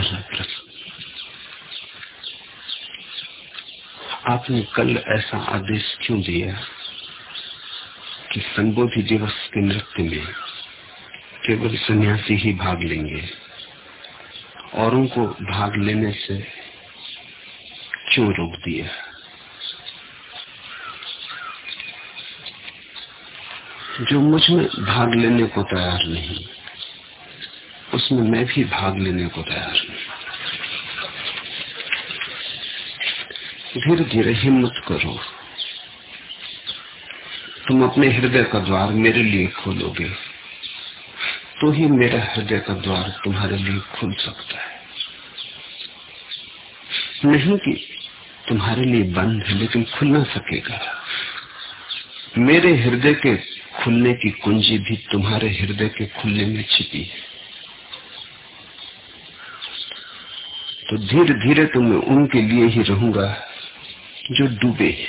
पहला प्रश्न आपने कल ऐसा आदेश क्यों दिया कि संबोधि दिवस के नृत्य में केवल सन्यासी ही भाग लेंगे? औरों को भाग लेने से क्यों रोक दिया? जो मुझमें भाग लेने को तैयार नहीं, उसमें मैं भी भाग लेने को तैयार नहीं। धीरे धीरे हिम्मत करो। तुम अपने हृदय का द्वार मेरे लिए खोलोगे तो ही मेरा हृदय का द्वार तुम्हारे लिए खुल सकता है। नहीं कि तुम्हारे लिए बंद है, लेकिन खुल ना सकेगा। मेरे हृदय के खुलने की कुंजी भी तुम्हारे हृदय के खुलने में छिपी है। तो धीरे धीरे तो मैं उनके लिए ही रहूँगा। जो डूबे।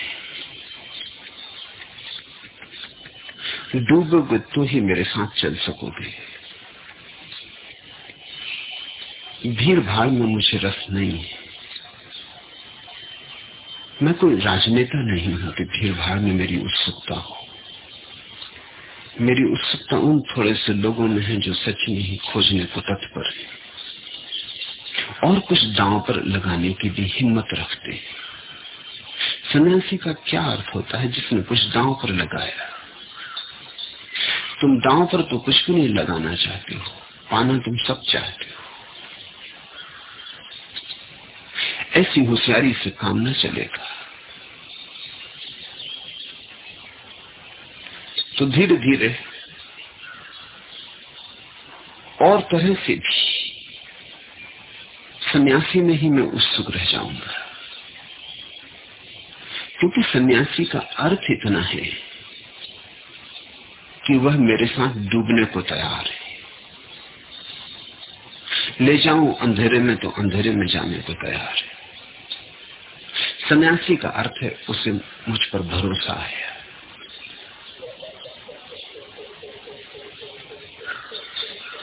डूबोगे तो ही मेरे साथ चल सकोगे। भीड़ भाड़ में मुझे रस नहीं है। मैं कोई राजनेता नहीं हूँ कि भीड़ भाड़ में मेरी उत्सुकता हो। मेरी उत्सुकता उन थोड़े से लोगों में है जो सच में ही खोजने को तत्पर है। और कुछ दांव पर लगाने की भी हिम्मत रखते सन्यासी का क्या अर्थ होता है जिसने कुछ दांव पर लगाया? तुम दांव पर तो कुछ भी नहीं लगाना चाहते हो। पाना तुम सब चाहते हो। ऐसी होशियारी से काम न चलेगा। तो धीरे धीरे और तरह से भी सन्यासी में ही मैं उत्सुक रह जाऊँगा। क्योंकि सन्यासी का अर्थ इतना है कि वह मेरे साथ डूबने को तैयार है। ले जाऊँ अंधेरे में तो अंधेरे में जाने को तैयार है। सन्यासी का अर्थ है, उसे मुझ पर भरोसा है।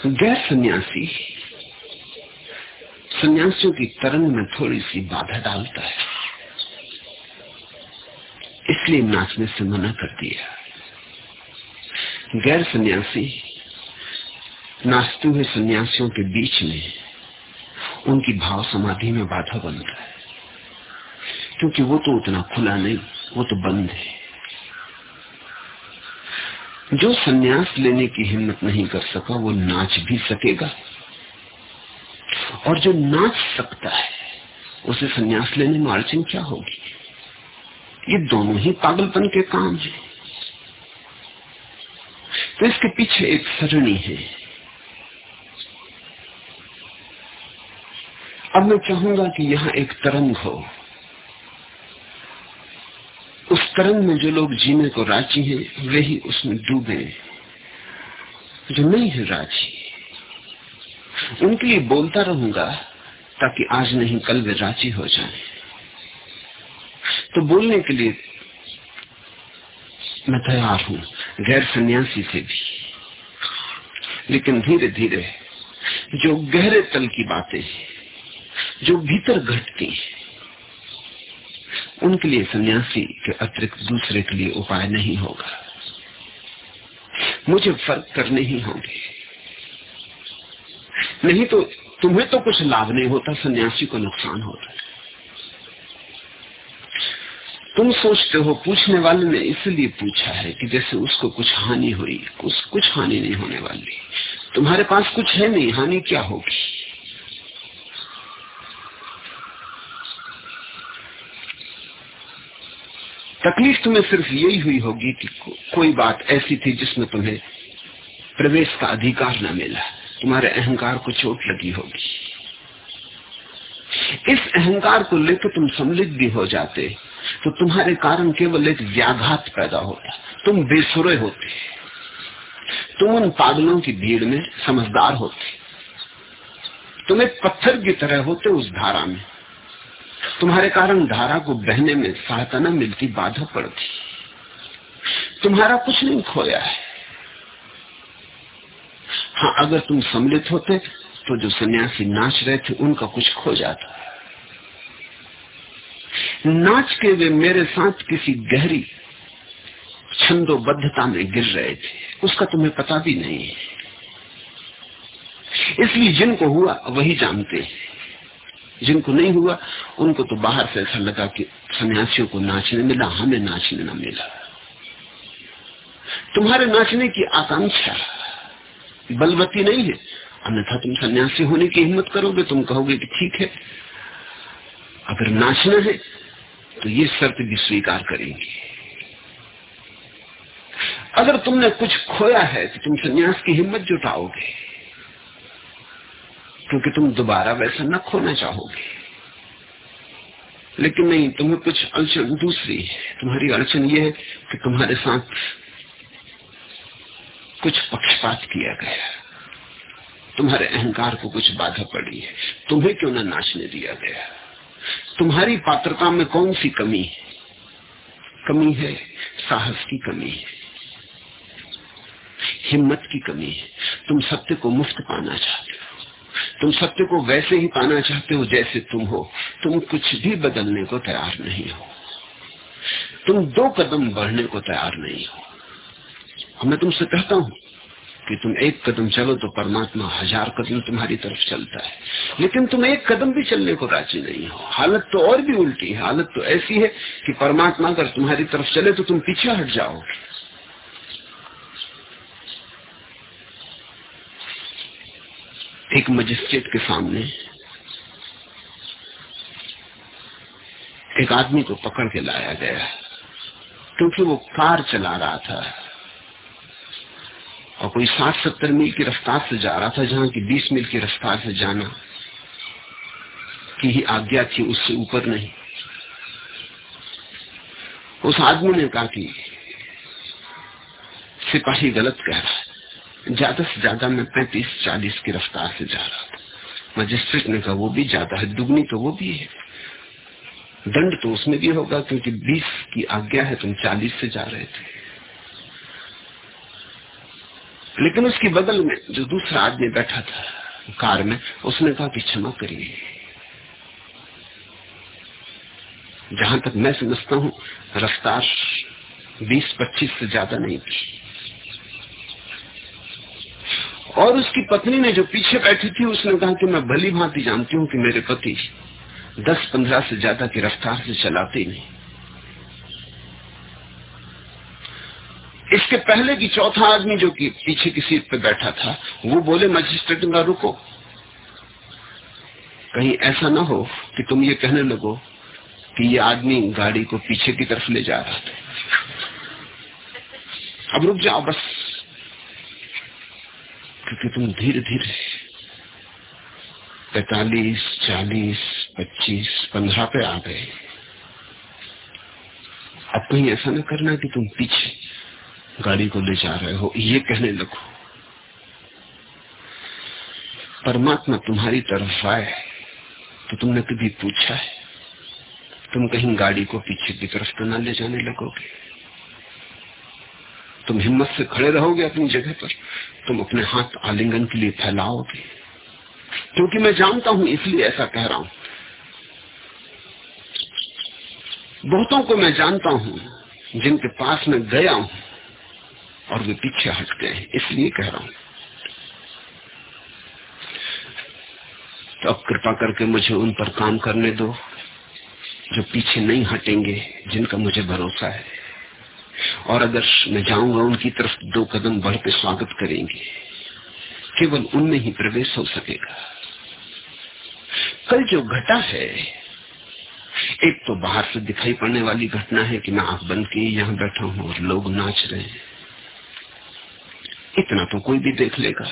गैर सन्यासी सन्यासियों की तरंग में थोड़ी सी बाधा डालता है। इसलिए नाचने से मना कर दिया। गैर सन्यासी, नाचते हुए सन्यासियों के बीच में उनकी भाव समाधि में बाधा बनता है। क्योंकि वो तो उतना खुला नहीं, वो तो बंद है। जो सन्यास लेने की हिम्मत नहीं कर सका, वो नाच भी सकेगा। और जो नाच सकता है, उसे सन्यास लेने में अड़चन क्या होगी? ये दोनों ही पागलपन के काम है। तो इसके पीछे एक सरणी है। अब मैं चाहूँगा कि यहाँ एक तरंग हो। उस तरंग में जो लोग जीने को राज़ी हैं, वे ही उसमें डूबे। जो नहीं है राज़ी, उनके लिए बोलता रहूँगा ताकि आज नहीं कल वे राज़ी हो जाए। तो बोलने के लिए मैं तैयार हूँ, गैर सन्यासी से भी। लेकिन धीरे धीरे, जो गहरे तल की बातें जो भीतर घटती है, उनके लिए सन्यासी के अतिरिक्त दूसरे के लिए उपाय नहीं होगा। मुझे फ़र्क करने ही होंगे। नहीं तो तुम्हें तो कुछ लाभ नहीं होता, सन्यासी को नुकसान होता है। तुम सोचते हो पूछने वाले ने इसलिए पूछा है कि जैसे उसको कुछ हानि हुई कुछ कुछ हानि नहीं होने वाली। तुम्हारे पास कुछ है नहीं हानि क्या होगी? तकलीफ़ तुम्हें सिर्फ़ यही हुई होगी कि को, कोई बात ऐसी थी जिसमें तुम्हें प्रवेश का अधिकार न मिला। तुम्हारे अहंकार को चोट लगी होगी। इस अहंकार को लेकर तुम सम्मिलित भी हो जाते। तो तुम्हारे कारण केवल एक व्याघात पैदा होता तुम बेसुरे होते तुम उन पागलों की भीड़ में समझदार होते तुम एक पत्थर की तरह होते उस धारा में। तुम्हारे कारण धारा को बहने में सहायता न मिलती, बाधा पड़ती। तुम्हारा कुछ नहीं खोया है। हाँ अगर तुम सम्मिलित होते तो जो सन्यासी नाच रहे थे, उनका कुछ खो जाता। नाच के वे मेरे साथ किसी गहरी, छंदोबद्धता में गिर रहे थे। उसका तुम्हें पता भी नहीं है। इसलिए जिनको हुआ, वही जानते हैं। जिनको नहीं हुआ, उनको तो बाहर से ऐसा लगा कि सन्यासियों को नाचने मिला, हमें नाचने न मिला। तुम्हारे नाचने की आकांक्षा बलवती नहीं है। अन्यथा तुम सन्यासी होने की हिम्मत करोगे, तुम कहोगे कि ठीक है, अगर नाचना है तो ये शर्त भी स्वीकार करेंगे। अगर तुमने कुछ खोया है तो तुम सन्यास की हिम्मत जुटाओगे, क्योंकि तुम दोबारा वैसा न खोना चाहोगे। लेकिन नहीं, तुम्हें कुछ अड़चन दूसरी तुम्हारी अड़चन यह है कि तुम्हारे साथ कुछ पक्षपात किया गया। तुम्हारे अहंकार को कुछ बाधा पड़ी है। तुम्हें क्यों ना नाचने दिया गया? तुम्हारी पात्रता में कौन सी कमी है? कमी है साहस की कमी है। हिम्मत की कमी है। तुम सत्य को मुफ़्त पाना चाहते हो। तुम सत्य को वैसे ही पाना चाहते हो जैसे तुम हो। तुम कुछ भी बदलने को तैयार नहीं हो। तुम दो कदम बढ़ने को तैयार नहीं हो। मैं तुमसे कहता हूँ कि तुम एक कदम चलो तो परमात्मा हज़ार कदम तुम्हारी तरफ़ चलता है। लेकिन तुम एक कदम भी चलने को राज़ी नहीं हो। हालत तो और भी उल्टी है। हालत तो ऐसी है कि परमात्मा अगर तुम्हारी तरफ़ चले तो तुम पीछे हट जाओ। एक मजिस्ट्रेट के सामने एक आदमी को पकड़ के लाया गया। क्योंकि वो कार चला रहा था। और कोई साठ सत्तर मील की रफ्तार से जा रहा था, जहाँ की बीस मील की रफ्तार से जाना की ही आज्ञा थी, उससे ऊपर नहीं। उस आदमी ने कहा कि सिपाही गलत कह रहा है। ज़्यादा से ज़्यादा मैं पैंतीस चालीस की रफ्तार से जा रहा था। मजिस्ट्रेट ने कहा, वो भी ज़्यादा है, दुगनी तो वो भी है। दंड तो उसमें भी होगा, क्योंकि बीस की आज्ञा है, तुम चालीस से जा रहे थे। लेकिन उसकी बगल में जो दूसरा आदमी बैठा था कार में, उसने कहा कि क्षमा करिए। जहाँ तक मैं समझता हूँ, रफ्तार 20-25 से ज़्यादा नहीं थी। और उसकी पत्नी ने जो पीछे बैठी थी, उसने कहा कि मैं भली भांति जानती हूँ कि मेरे पति दस पंद्रह से ज़्यादा की रफ्तार से चलाते नहीं। इसके पहले की चौथा आदमी जो कि पीछे की सीट पे बैठा था, वो बोले, मजिस्ट्रेट का रुको। कहीं ऐसा ना हो कि तुम ये कहने लगो कि ये आदमी गाड़ी को पीछे की तरफ़ ले जा रहा था। अब रुक जाओ बस, क्योंकि तुम धीरे धीरे पैतालीस, चालीस, पच्चीस, पंद्रह पे आ गए। अब कहीं ऐसा ना करना कि तुम पीछे गाड़ी को ले जा रहे हो, ये कहने लगो, परमात्मा तुम्हारी तरफ़ आए तो तुमने कभी पूछा है, तुम कहीं गाड़ी को पीछे की तरफ़ तो ना ले जाने लगोगे? तुम हिम्मत से खड़े रहोगे अपनी जगह पर, तुम अपने हाथ आलिंगन के लिए फैलाओगे। क्योंकि मैं जानता हूँ, इसलिए ऐसा कह रहा हूँ। बहुतों को मैं जानता हूँ, जिनके पास मैं गया हूँ और वे पीछे हट गए। इसलिए कह रहा हूँ। तो अब कृपा करके मुझे उन पर काम करने दो, जो पीछे नहीं हटेंगे, जिनका मुझे भरोसा है। और अगर मैं जाऊँगा, उनकी तरफ़ दो कदम बढ़ के स्वागत करेंगे। केवल उनमें ही प्रवेश हो सकेगा। कल जो घटा है, एक तो बाहर से दिखाई पड़ने वाली घटना है कि मैं आँख बंद किए यहाँ बैठा हूँ और लोग नाच रहे हैं। इतना तो कोई भी देख लेगा।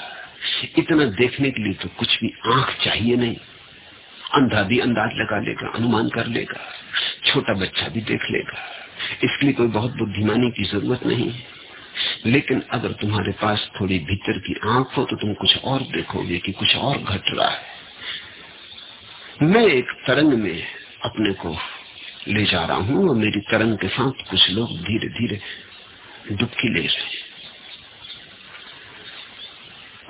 इतना देखने के लिए तो कुछ भी आँख चाहिए नहीं। अंधा भी अंदाज लगा लेगा, अनुमान कर लेगा, छोटा बच्चा भी देख लेगा। इसके लिए कोई बहुत बुद्धिमानी की ज़रूरत नहीं। है लेकिन अगर तुम्हारे पास थोड़ी भीतर की आँख हो तो तुम कुछ और देखोगे कि कुछ और घट रहा है। मैं एक तरंग में अपने को ले जा रहा हूँ और मेरी तरंग के साथ कुछ लोग धीरे धीरे डुबकी ले रहे हैं।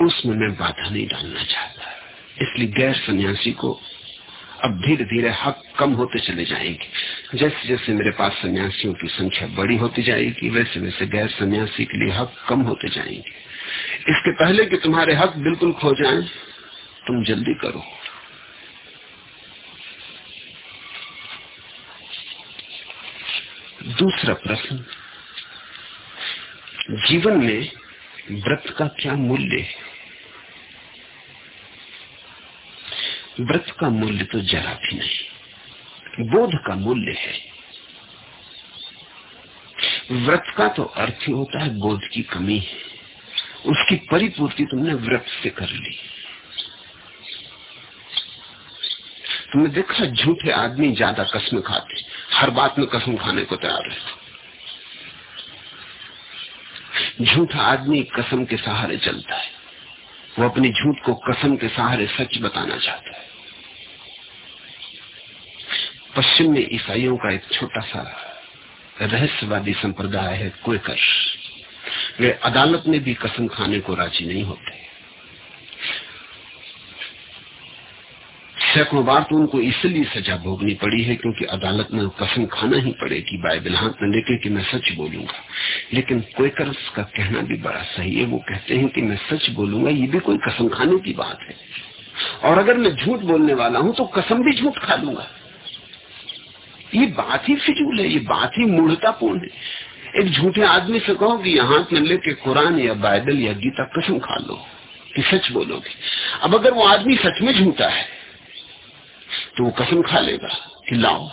उसमें मैं बाधा नहीं डालना चाहता। इसलिए गैर सन्यासी को अब धीरे धीरे हक कम होते चले जाएँगे। जैसे जैसे मेरे पास सन्यासियों की संख्या बड़ी होती जाएगी वैसे वैसे गैर सन्यासी के लिए हक कम होते जाएँगे। इसके पहले कि तुम्हारे हक बिल्कुल खो जाएँ, तुम जल्दी करो। दूसरा प्रश्न जीवन में व्रत का क्या मूल्य है? व्रत का मूल्य तो जरा भी नहीं, बोध का मूल्य है। व्रत का तो अर्थ ही होता है बोध की कमी है। उसकी परिपूर्ति तुमने व्रत से कर ली। तुमने देखा झूठे आदमी ज़्यादा कसम खाते हर बात में कसम खाने को तैयार है। झूठा आदमी कसम के सहारे चलता है। वो अपनी झूठ को कसम के सहारे सच बताना चाहता है। पश्चिम में ईसाइयों का एक छोटा सा रहस्यवादी संप्रदाय है क्वेकर वे अदालत में भी कसम खाने को राज़ी नहीं होते। सैकड़ों बार तो उनको इसलिए सजा भोगनी पड़ी है क्योंकि अदालत में कसम खाना ही पड़ेगी, बाइबल हाथ में लेके कि मैं सच बोलूँगा। लेकिन क्वेकर का कहना भी बड़ा सही है। वो कहते हैं कि मैं सच बोलूँगा, ये भी कोई कसम खाने की बात है। और अगर मैं झूठ बोलने वाला हूँ तो कसम भी झूठ खा लूँगा। ये बात ही फिजूल है, ये बात ही मूढ़तापूर्ण है। एक झूठे आदमी से कहो कि हाथ में लेके कुरान या बाइबल या गीता कसम खा लो कि सच बोलोगे। अब अगर वो आदमी सच में झूठा है तो वो कसम खा लेगा कि लाओ,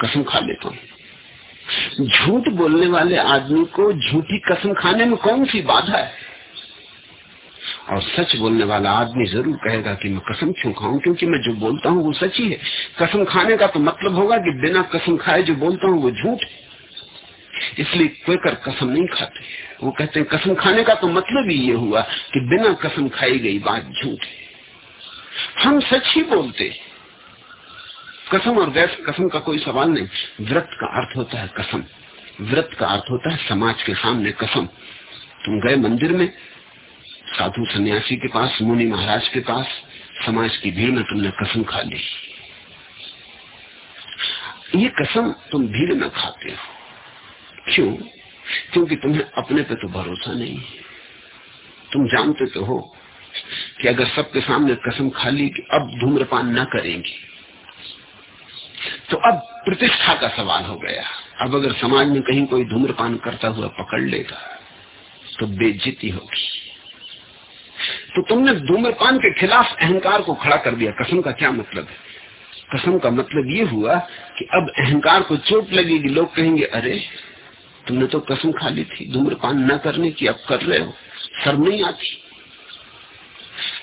कसम खा लेता हूँ। झूठ बोलने वाले आदमी को झूठी कसम खाने में कौन सी बाधा है? और सच बोलने वाला आदमी ज़रूर कहेगा कि मैं कसम क्यों खाऊं? क्योंकि मैं जो बोलता हूँ वो सच ही है। कसम खाने का तो मतलब होगा कि बिना कसम खाए जो बोलता हूँ वो झूठ इसलिए कोई कर कसम नहीं खाते। वो कहते हैं, कसम खाने का तो मतलब ही ये हुआ कि बिना कसम खाई गई बात झूठ है। हम सच ही। बोलते कसम और गैस, कसम का कोई सवाल नहीं। व्रत का अर्थ होता है कसम। व्रत का अर्थ होता है समाज के सामने कसम। तुम गए मंदिर में, साधु सन्यासी के पास, मुनि महाराज के पास, समाज की भीड़ में तुमने कसम खा ली। ये कसम तुम भीड़ में खाते हो। क्यों? क्योंकि तुम्हें अपने पे तो भरोसा नहीं है। तुम जानते तो हो। कि अगर सबके सामने कसम खा ली कि अब धूम्रपान न करेंगे। तो अब प्रतिष्ठा का सवाल हो गया। अब अगर समाज में कहीं कोई धूम्रपान करता हुआ पकड़ लेगा तो बेजिती होगी। तो तुमने धूम्रपान के खिलाफ अहंकार को खड़ा कर दिया। कसम का क्या मतलब है? कसम का मतलब ये हुआ कि अब अहंकार को चोट लगेगी। लोग कहेंगे, अरे, तुमने तो कसम खा ली थी। धूम्रपान न करने की अब कर रहे हो। शर्म नहीं आती।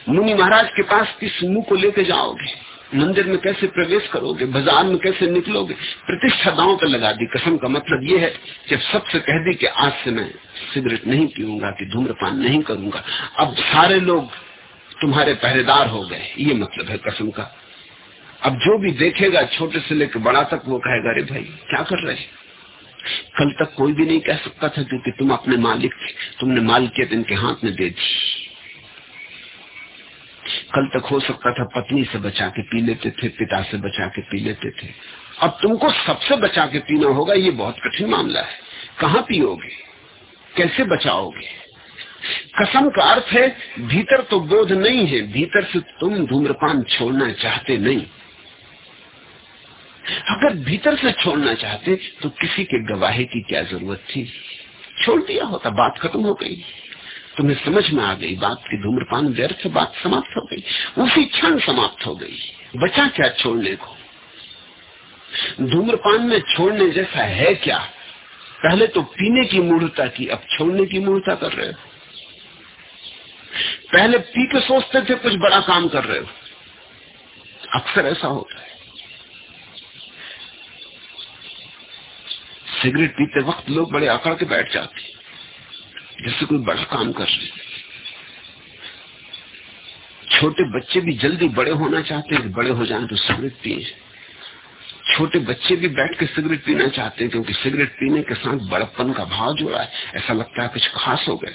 मुनि महाराज के पास किस मुँह को लेके जाओगे? मंदिर में कैसे प्रवेश करोगे? बाज़ार में कैसे निकलोगे? प्रतिष्ठा दांव पर लगा दी। कसम का मतलब ये है जब सबसे कह दी कि आज से मैं सिगरेट नहीं पीऊँगा, कि धूम्रपान नहीं करूँगा। अब सारे लोग तुम्हारे पहरेदार हो गए। ये मतलब है कसम का। अब जो भी देखेगा, छोटे से लेकर बड़ा तक, वो कहेगा, अरे भाई, क्या कर रहे कल तक कोई भी नहीं कह सकता था, क्योंकि तुम अपने मालिक थे। तुमने मालिकियत इनके हाथ में दे दी। कल तक हो सकता था पत्नी से बचा के पी लेते थे, पिता से बचा के पी लेते थे। अब तुमको सबसे बचा के पीना होगा, ये बहुत कठिन मामला है। कहाँ पियोगे? कैसे बचाओगे? कसम का अर्थ है, भीतर तो बोध नहीं है, भीतर से तुम धूम्रपान छोड़ना चाहते नहीं। अगर भीतर से छोड़ना चाहते तो किसी के गवाही की क्या ज़रूरत थी? छोड़ दिया होता, बात खत्म हो गई। तुम्हें समझ में आ गई, बात की धूम्रपान व्यर्थ, बात समाप्त हो गई, उसी क्षण समाप्त हो गई। बचा क्या छोड़ने को? धूम्रपान में छोड़ने जैसा है क्या? पहले तो पीने की मूर्ता की, अब छोड़ने की मूर्ता कर रहे हो। पहले पी के सोचते थे, कुछ बड़ा काम कर रहे हो। अक्सर ऐसा होता है। सिगरेट पीते वक्त लोग बड़े अकड़ के बैठ जाते जैसे कोई बड़ा काम कर रहे छोटे बच्चे भी जल्दी बड़े होना चाहते हैं, बड़े हो जाएँ तो सिगरेट पिए। छोटे बच्चे भी बैठ के सिगरेट पीना चाहते हैं, क्योंकि सिगरेट पीने के साथ बड़प्पन का भाव जुड़ा है। ऐसा लगता है कुछ खास हो गए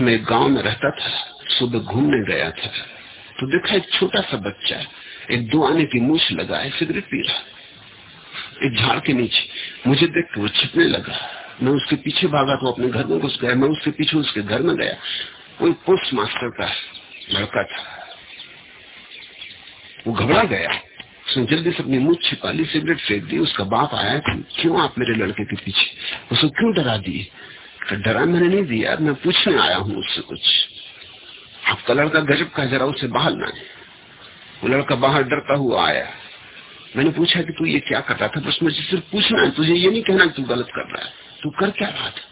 मैं गाँव में रहता था, सुबह घूमने गया था। तो देखा एक छोटा सा बच्चा, एक दो आने की मूछ लगा है सिगरेट पी रहा। एक झाड़ के नीचे, मुझे देख के वो छिपने लगा। मैं उसके पीछे भागा तो अपने घर में घुस गया। मैं उसके पीछे उसके घर में गया। कोई पोस्ट मास्टर का लड़का था। वो घबरा गया। उसने जल्दी से अपनी मुँह छिपा ली सिगरेट फेंक दी, उसका बाप आया कि क्यों आप मेरे लड़के के पीछे? उसको क्यों डरा दिए? डरा मैंने नहीं दिया, मैं पूछने आया हूँ उससे कुछ। आपका लड़का गजब का जरा उसे बाहर ना वो लड़का बाहर डरता हुआ आया। मैंने पूछा कि तू ये क्या कर रहा था? बस मुझे सिर्फ़ पूछना है, तुझे ये नहीं कहना कि तू गलत कर रहा है। तू कर क्या रहा था?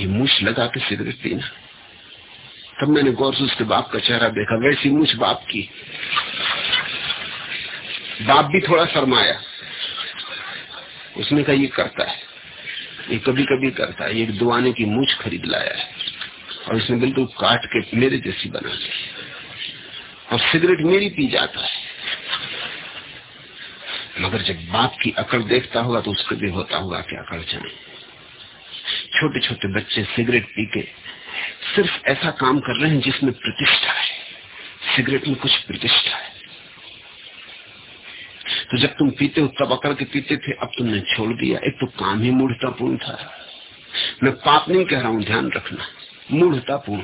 ये मुछ लगा के सिगरेट पीना तब मैंने गौर से उसके बाप का चेहरा देखा, वैसी मुछ बाप की। बाप भी थोड़ा शर्माया। उसने कहा, ये करता है। ये कभी कभी करता है। एक दुआने की मूछ खरीद लाया है। और इसने बिल्कुल काट के मेरे जैसी बना दी। और सिगरेट मेरी पी जाता है। मगर जब बाप की अकड़ देखता होगा तो उसको भी होता होगा कि अकड़ जाए छोटे छोटे बच्चे सिगरेट पी के सिर्फ़ ऐसा काम कर रहे हैं जिसमें प्रतिष्ठा है। सिगरेट में कुछ प्रतिष्ठा है। तो जब तुम पीते हो, तब अकड़ के पीते थे, अब तुमने छोड़ दिया। एक तो काम ही मूढ़तापूर्ण था। मैं पाप नहीं कह रहा हूँ, ध्यान रखना। मूढ़तापूर्ण।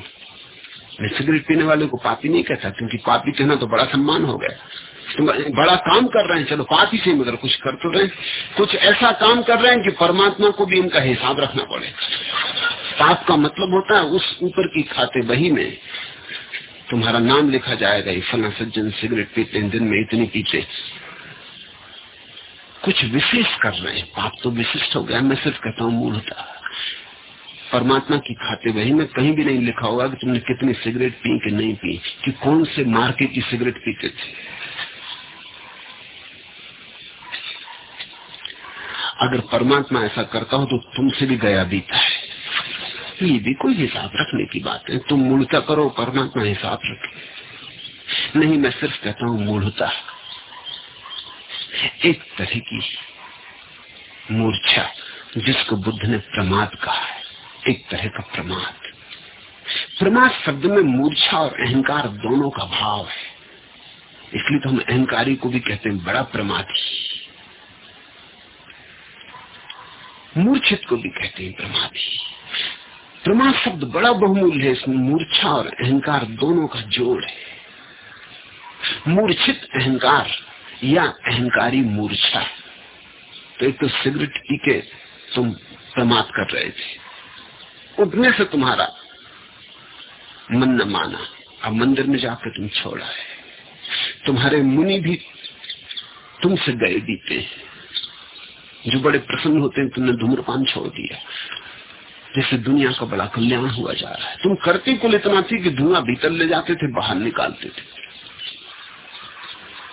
मैं सिगरेट पीने वाले को पापी नहीं कहता, क्योंकि पापी कहना तो बड़ा सम्मान हो गया। बड़ा काम कर रहे हैं, चलो पापी से मगर कुछ कर तो रहे कुछ ऐसा काम कर रहे हैं कि परमात्मा को भी इनका हिसाब रखना पड़े। पाप का मतलब होता है उस ऊपर की खाते बही में तुम्हारा नाम लिखा जाएगा, ये फला सज्जन सिगरेट पीते दिन में इतनी पीते। कुछ विशेष कर रहे हैं, पाप तो विशिष्ट हो गया, मैं सिर्फ़ कहता हूँ मूलता। परमात्मा की खाते वही में कहीं भी नहीं लिखा होगा कि तुमने कितनी सिगरेट पी कि नहीं पी, कि कौन से मार्के की सिगरेट पीते थे। अगर परमात्मा ऐसा करता हो तो तुमसे भी गया बीता है। ये भी कोई हिसाब रखने की बात है। तुम मूर्ता करो, परमात्मा हिसाब रखे। नहीं, मैं सिर्फ़ कहता हूँ मूर्ता। एक तरह की मूर्छा जिसको बुद्ध ने प्रमाद कहा है। एक तरह का प्रमाद। प्रमाद शब्द में मूर्छा और अहंकार दोनों का भाव है। इसलिए तो हम अहंकारी को भी कहते हैं, बड़ा प्रमादी। मूर्छित को भी कहते हैं प्रमादी। प्रमाद शब्द बड़ा बहुमूल्य है, इसमें मूर्छा और अहंकार दोनों का जोड़ है। मूर्छित अहंकार या अहंकारी मूर्छा। तो एक तो सिगरेट पी के तुम प्रमाद कर रहे थे। उठने से तुम्हारा मन न माना, अब मंदिर में जाकर तुम छोड़ा है। तुम्हारे मुनि भी तुमसे गए बीते जो बड़े प्रसन्न होते हैं, तुमने धूम्रपान छोड़ दिया। जैसे दुनिया का बड़ा कल्याण हुआ जा रहा है। तुम करती कुल इतना थी कि धुआँ भीतर ले जाते थे, बाहर निकालते थे।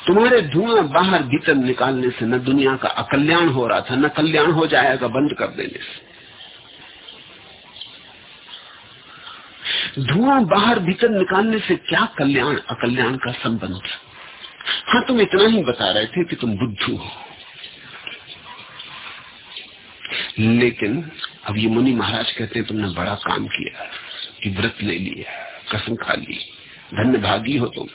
तुम्हारे धुआँ बाहर भीतर निकालने से न दुनिया का अकल्याण हो रहा था, न कल्याण हो जाएगा बंद कर देने से। धुआँ बाहर भीतर निकालने से क्या कल्याण, अकल्याण का संबंध हाँ तुम इतना ही बता रहे थे कि तुम बुद्धू हो। लेकिन अब ये मुनि महाराज कहते हैं, तुमने बड़ा काम किया, कि व्रत ले लिया, कसम खा ली धन्य भागी हो तुम।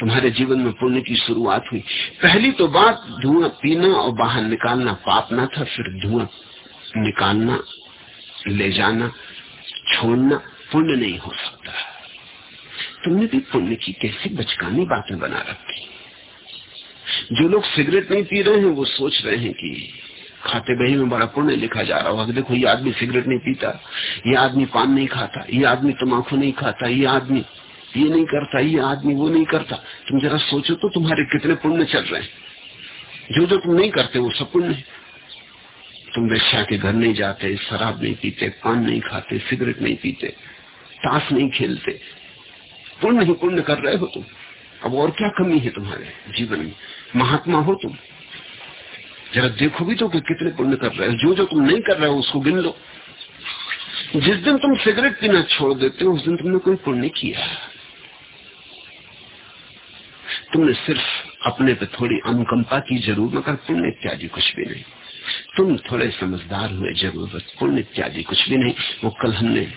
तुम्हारे जीवन में पुण्य की शुरुआत हुई। पहली तो बात, धुआँ पीना और बाहर निकालना पाप ना था, फिर धुआँ निकालना, ले जाना, छोड़ना पुण्य नहीं हो सकता। तुमने भी पुण्य की कैसी बचकानी बातें बना रखी। जो लोग सिगरेट नहीं पी रहे हैं, वो सोच रहे हैं कि खाते बही में बड़ा पुण्य लिखा जा रहा होगा देखो, ये आदमी सिगरेट नहीं पीता, ये आदमी पान नहीं खाता, ये आदमी तम्बाकू नहीं खाता, ये आदमी ये नहीं करता, ये आदमी वो नहीं करता। तुम जरा सोचो तो तुम्हारे कितने पुण्य चल रहे हैं। जो जो तुम नहीं करते, वो सब पुण्य तुम वेश्या के घर नहीं जाते, शराब नहीं पीते, पान नहीं खाते, सिगरेट नहीं पीते, ताश नहीं खेलते। पुण्य ही पुण्य कर रहे हो तुम। अब और क्या कमी है तुम्हारे जीवन में? महात्मा हो तुम। जरा देखो भी तो कि कितने पुण्य कर रहे हो। जो जो तुम नहीं कर रहे हो, उसको गिन लो। जिस दिन तुम सिगरेट पीना छोड़ देते हो, उस दिन तुमने कोई पुण्य किया। तुमने सिर्फ़ अपने पे थोड़ी अनुकंपा की ज़रूर, मगर पुण्य इत्यादि कुछ भी नहीं। तुम थोड़े समझदार हुए ज़रूरत पुण्य इत्यादि कुछ भी नहीं। वो कल हमने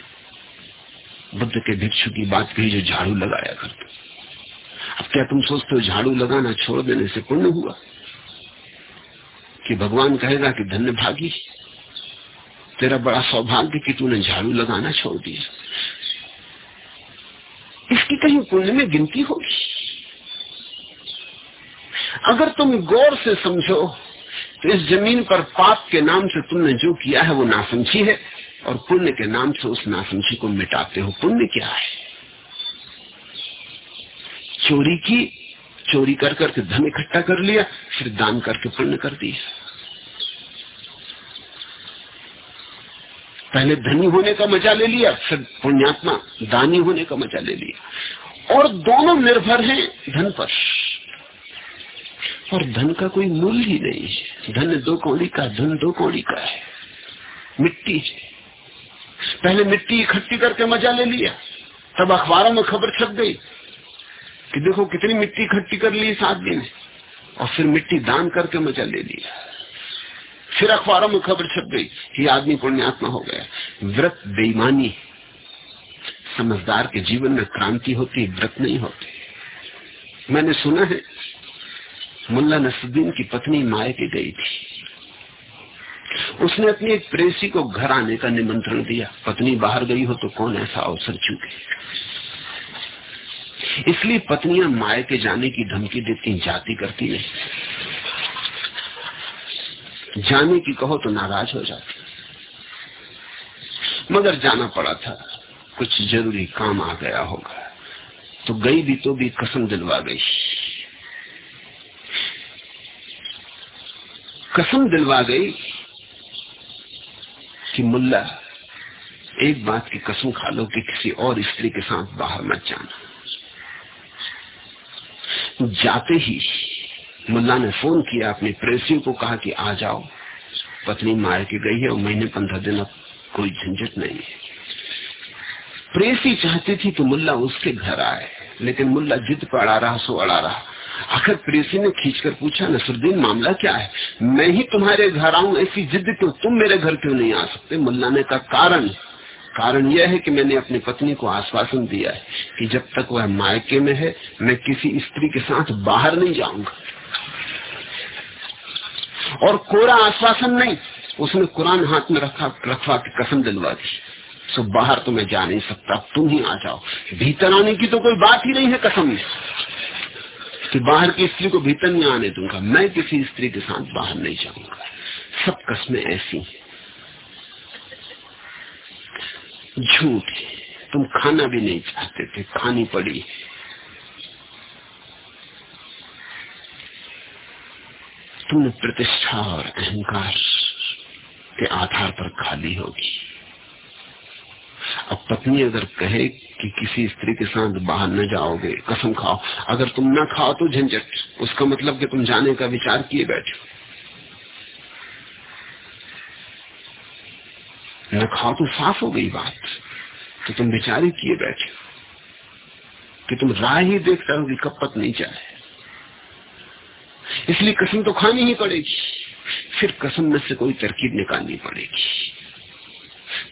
बुद्ध के भिक्षु की बात कही जो झाड़ू लगाया करते। अब क्या तुम सोचते हो, झाड़ू लगाना छोड़ देने से पुण्य हुआ? कि भगवान कहेगा कि धन्य भागी तेरा बड़ा सौभाग्य कि तूने झाड़ू लगाना छोड़ दिया। इसकी कहीं पुण्य में गिनती होगी। अगर तुम गौर से समझो तो इस ज़मीन पर पाप के नाम से तुमने जो किया है वो नासमझी है, और पुण्य के नाम से उस नासमझी को मिटाते हो। पुण्य क्या है? चोरी की चोरी कर करके धन इकट्ठा कर लिया, फिर दान करके पुण्य कर दिया। पहले धनी होने का मज़ा ले लिया, फिर पुण्यात्मा, दानी होने का मज़ा ले लिया। और दोनों निर्भर हैं धन पर। और धन का कोई मूल्य ही नहीं है। धन दो कौड़ी का, धन दो कौड़ी का है। मिट्टी है। पहले मिट्टी इकट्ठी करके मज़ा ले लिया, तब अखबारों में खबर छप गई। कि देखो कितनी मिट्टी इकट्ठी कर ली इस आदमी ने, और फिर मिट्टी दान करके मज़ा ले लिया फिर अखबारों में खबर छप गई कि आदमी पुण्यात्मा हो गया। व्रत बेईमानी समझदार के जीवन में क्रांति होती, व्रत नहीं होते। मैंने सुना है, मुल्ला नसुद्दीन की पत्नी माए के गई थी। उसने अपनी एक प्रेसी को घर आने का निमंत्रण दिया। पत्नी बाहर गई हो तो कौन ऐसा अवसर चूके? इसलिए पत्नियाँ माए के जाने की धमकी देती जाती करती नहीं। जाने की कहो तो नाराज़ हो जाती। मगर जाना पड़ा था, कुछ ज़रूरी काम आ गया होगा। तो गई भी तो भी कसम दिलवा गई। कसम दिलवा गई कि मुल्ला, एक बात की कसम खा लो कि किसी और स्त्री के साथ बाहर मत जाना। जाते ही मुल्ला ने फ़ोन किया, अपनी प्रेसियों को कहा कि आ जाओ। पत्नी मार के गई है और महीने पंद्रह दिन अब कोई झंझट नहीं है। प्रेसी चाहती थी कि मुल्ला उसके घर आए, लेकिन मुल्ला जिद पर अड़ा रहा, सो अड़ा रहा। आखिर प्रेसी ने खींचकर पूछा, नसरुद्दीन, मामला क्या है? मैं ही तुम्हारे घर आऊँ, ऐसी जिद क्यों? तुम मेरे घर क्यों नहीं आ सकते? मुल्ला ने कहा, कारण कारण यह है कि मैंने अपनी पत्नी को आश्वासन दिया है कि जब तक वह मायके में है, मैं किसी स्त्री के साथ बाहर नहीं जाऊँगा। और कोरा आश्वासन नहीं, उसने कुरान हाथ में रखा, रखवा की कसम दिलवा दी। सो बाहर तो मैं जा नहीं सकता तुम ही आ जाओ। भीतर आने की तो कोई बात ही नहीं है कसम में। कि बाहर की स्त्री को भीतर नहीं आने दूँगा, मैं किसी स्त्री के साथ बाहर नहीं जाऊँगा। सब कस्में ऐसी झूठ तुम खाना भी नहीं चाहते थे, खानी पड़ी तुमने प्रतिष्ठा और अहंकार के आधार पर खाली होगी। अब पत्नी अगर कहे कि किसी स्त्री के साथ बाहर न जाओगे, कसम खाओ। अगर तुम ना खाओ तो झंझट। उसका मतलब कि तुम जाने का विचार किए बैठे न खाओ तो साफ़ हो गई बात तो तुम विचार किए बैठे कि तुम राह ही देखता हो कि पत नहीं जाए। इसलिए कसम तो खानी ही पड़ेगी, फिर कसम में से कोई तरकीब निकालनी पड़ेगी।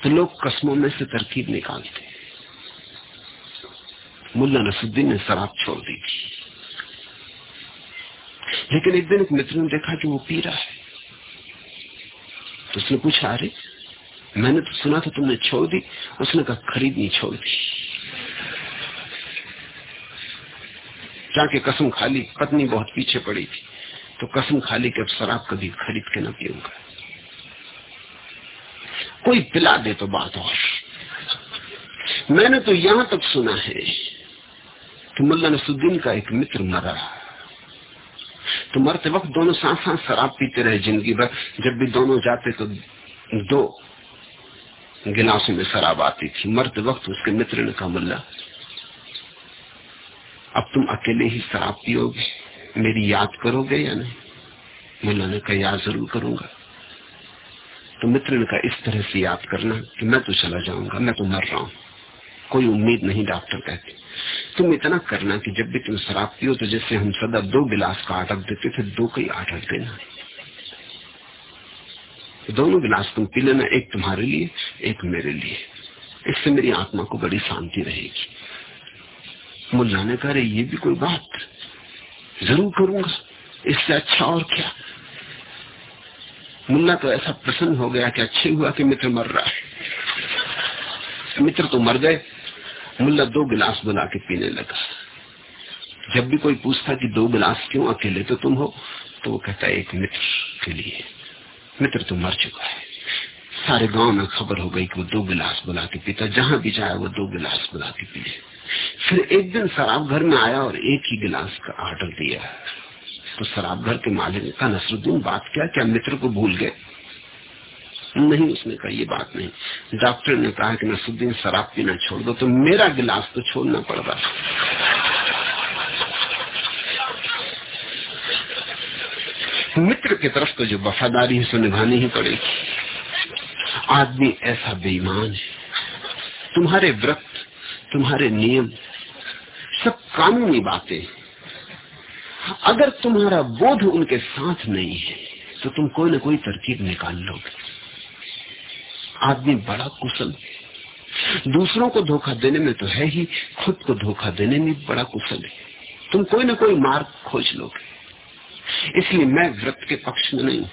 तो लोग कस्मों में से तरकीब निकालते मुल्ला नसुद्दीन ने शराब छोड़ दी थी। लेकिन एक दिन एक मित्र ने देखा कि वो पी रहा है। तो उसने पूछा, अरे मैंने तो सुना था तुमने छोड़ दी, उसने कहा, खरीदनी छोड़ दी। जाके कसम खाली पत्नी बहुत पीछे पड़ी थी तो कसम खाली कि अब शराब कभी खरीद के ना पीऊँगा। कोई पिला दे तो बात और। मैंने तो यहाँ तक सुना है कि मुल्ला नसुद्दीन का एक मित्र मरा। तो मरते वक्त दोनों सांस सांस शराब पीते रहे ज़िंदगी भर, जब भी दोनों जाते तो दो गिलासों में शराब आती थी। मरते वक्त उसके मित्र ने कहा, मुल्ला, अब तुम अकेले ही शराब पियोगे? मेरी याद करोगे या नहीं? मुल्ला ने कहा, याद ज़रूर करूँगा। तो मित्र ने कहा, इस तरह से याद करना कि मैं तो चला जाऊँगा, मैं तो मर रहा हूँ। कोई उम्मीद नहीं डॉक्टर कहते। तुम इतना करना कि जब भी तुम शराब पियो तो जैसे हम सदा दो गिलास का आटक देते थे, दो कई आटक देना। दोनों गिलास तुम पी लेना, एक तुम्हारे लिए, एक मेरे लिए। इससे मेरी आत्मा को बड़ी शांति रहेगी। मुल्ला ने कहा ये भी कोई बात? ज़रूर करूँगा। इससे अच्छा और क्या? मुल्ला तो ऐसा प्रसन्न हो गया कि अच्छे हुआ कि मित्र मर रहा है। मित्र तो मर गए। मुल्ला दो गिलास बुला के पीने लगा। जब भी कोई पूछता कि दो गिलास क्यों अकेले तो तुम हो तो वो कहता एक मित्र के लिए। मित्र तो मर चुका है। सारे गाँव में खबर हो गई कि वो दो गिलास बुला के पीता, जहाँ भी जाए वो दो गिलास बुला के पिए। फिर एक दिन शराब घर में आया और एक ही गिलास का ऑर्डर दिया। तो शराब घर के मालिक ने कहा, नसरुद्दीन, बात क्या? क्या मित्र को भूल गए? नहीं, उसने कहा, ये बात नहीं। डॉक्टर ने कहा कि, नसरुद्दीन, शराब पीना छोड़ दो तो मेरा गिलास तो छोड़ना पड़ रहा मित्र की तरफ़ तो जो वफादारी है सो निभानी ही पड़ेगी। आदमी ऐसा बेईमान है। तुम्हारे व्रत, तुम्हारे नियम, सब कानूनी बातें अगर तुम्हारा बोध उनके साथ नहीं है तो तुम कोई ना कोई तरकीब निकाल लोगे। आदमी बड़ा कुशल दूसरों को धोखा देने में तो है ही, खुद को धोखा देने में बड़ा कुशल है। तुम कोई ना कोई मार्ग खोज लोगे। इसलिए मैं व्रत के पक्ष में नहीं,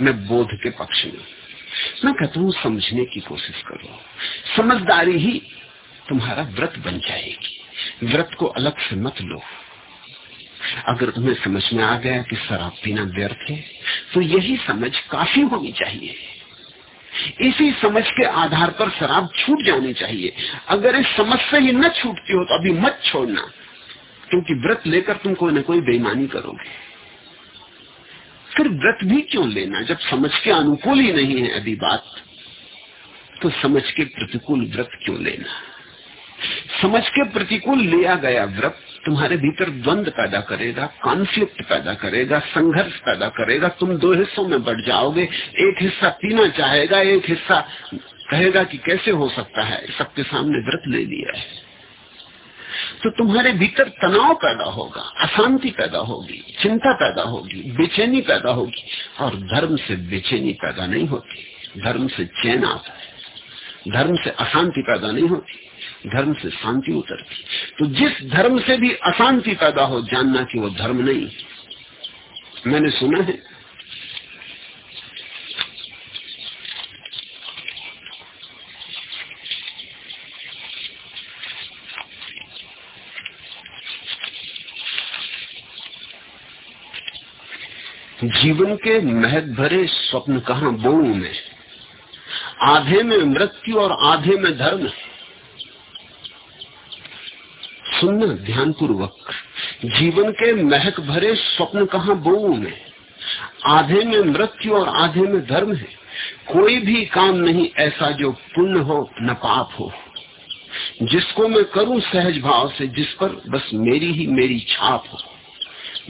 मैं बोध के पक्ष में। मैं कहता हूँ, समझने की कोशिश करो। समझदारी ही तुम्हारा व्रत बन जाएगी। व्रत को अलग से मत लो। अगर तुम्हें समझ में आ गया कि शराब पीना व्यर्थ है तो यही समझ काफ़ी होनी चाहिए। इसी समझ के आधार पर शराब छूट जानी चाहिए। अगर इस समझ से ही न छूटती हो तो अभी मत छोड़ना, क्योंकि व्रत लेकर तुम कोई ना कोई बेईमानी करोगे। फिर व्रत भी क्यों लेना? जब समझ के अनुकूल ही नहीं है अभी बात तो समझ के प्रतिकूल व्रत क्यों लेना? समझ के प्रतिकूल लिया गया व्रत तुम्हारे भीतर द्वंद पैदा करेगा कॉन्फ्लिक्ट पैदा करेगा, संघर्ष पैदा करेगा, तुम दो हिस्सों में बढ़ जाओगे, एक हिस्सा पीना चाहेगा, एक हिस्सा कहेगा कि कैसे हो सकता है? सबके सामने व्रत ले लिया है। तो तुम्हारे भीतर तनाव पैदा होगा, अशांति पैदा होगी, चिंता पैदा होगी, बेचैनी पैदा होगी। और धर्म से बेचैनी पैदा नहीं होती, धर्म से चैन आता है। धर्म से अशांति पैदा नहीं होती, धर्म से शांति उतरती। तो जिस धर्म से भी अशांति पैदा हो, जानना कि वो धर्म नहीं। मैंने सुना है जीवन के महक भरे स्वप्न कहा बोऊ में? आधे में मृत्यु और आधे में धर्म। सुनना ध्यानपूर्वक, जीवन के महक भरे स्वप्न कहा बोऊ में? आधे में मृत्यु और आधे में धर्म है। कोई भी काम नहीं ऐसा जो पुण्य हो, न पाप हो। जिसको मैं करूँ सहज भाव से, जिस पर बस मेरी ही मेरी छाप हो।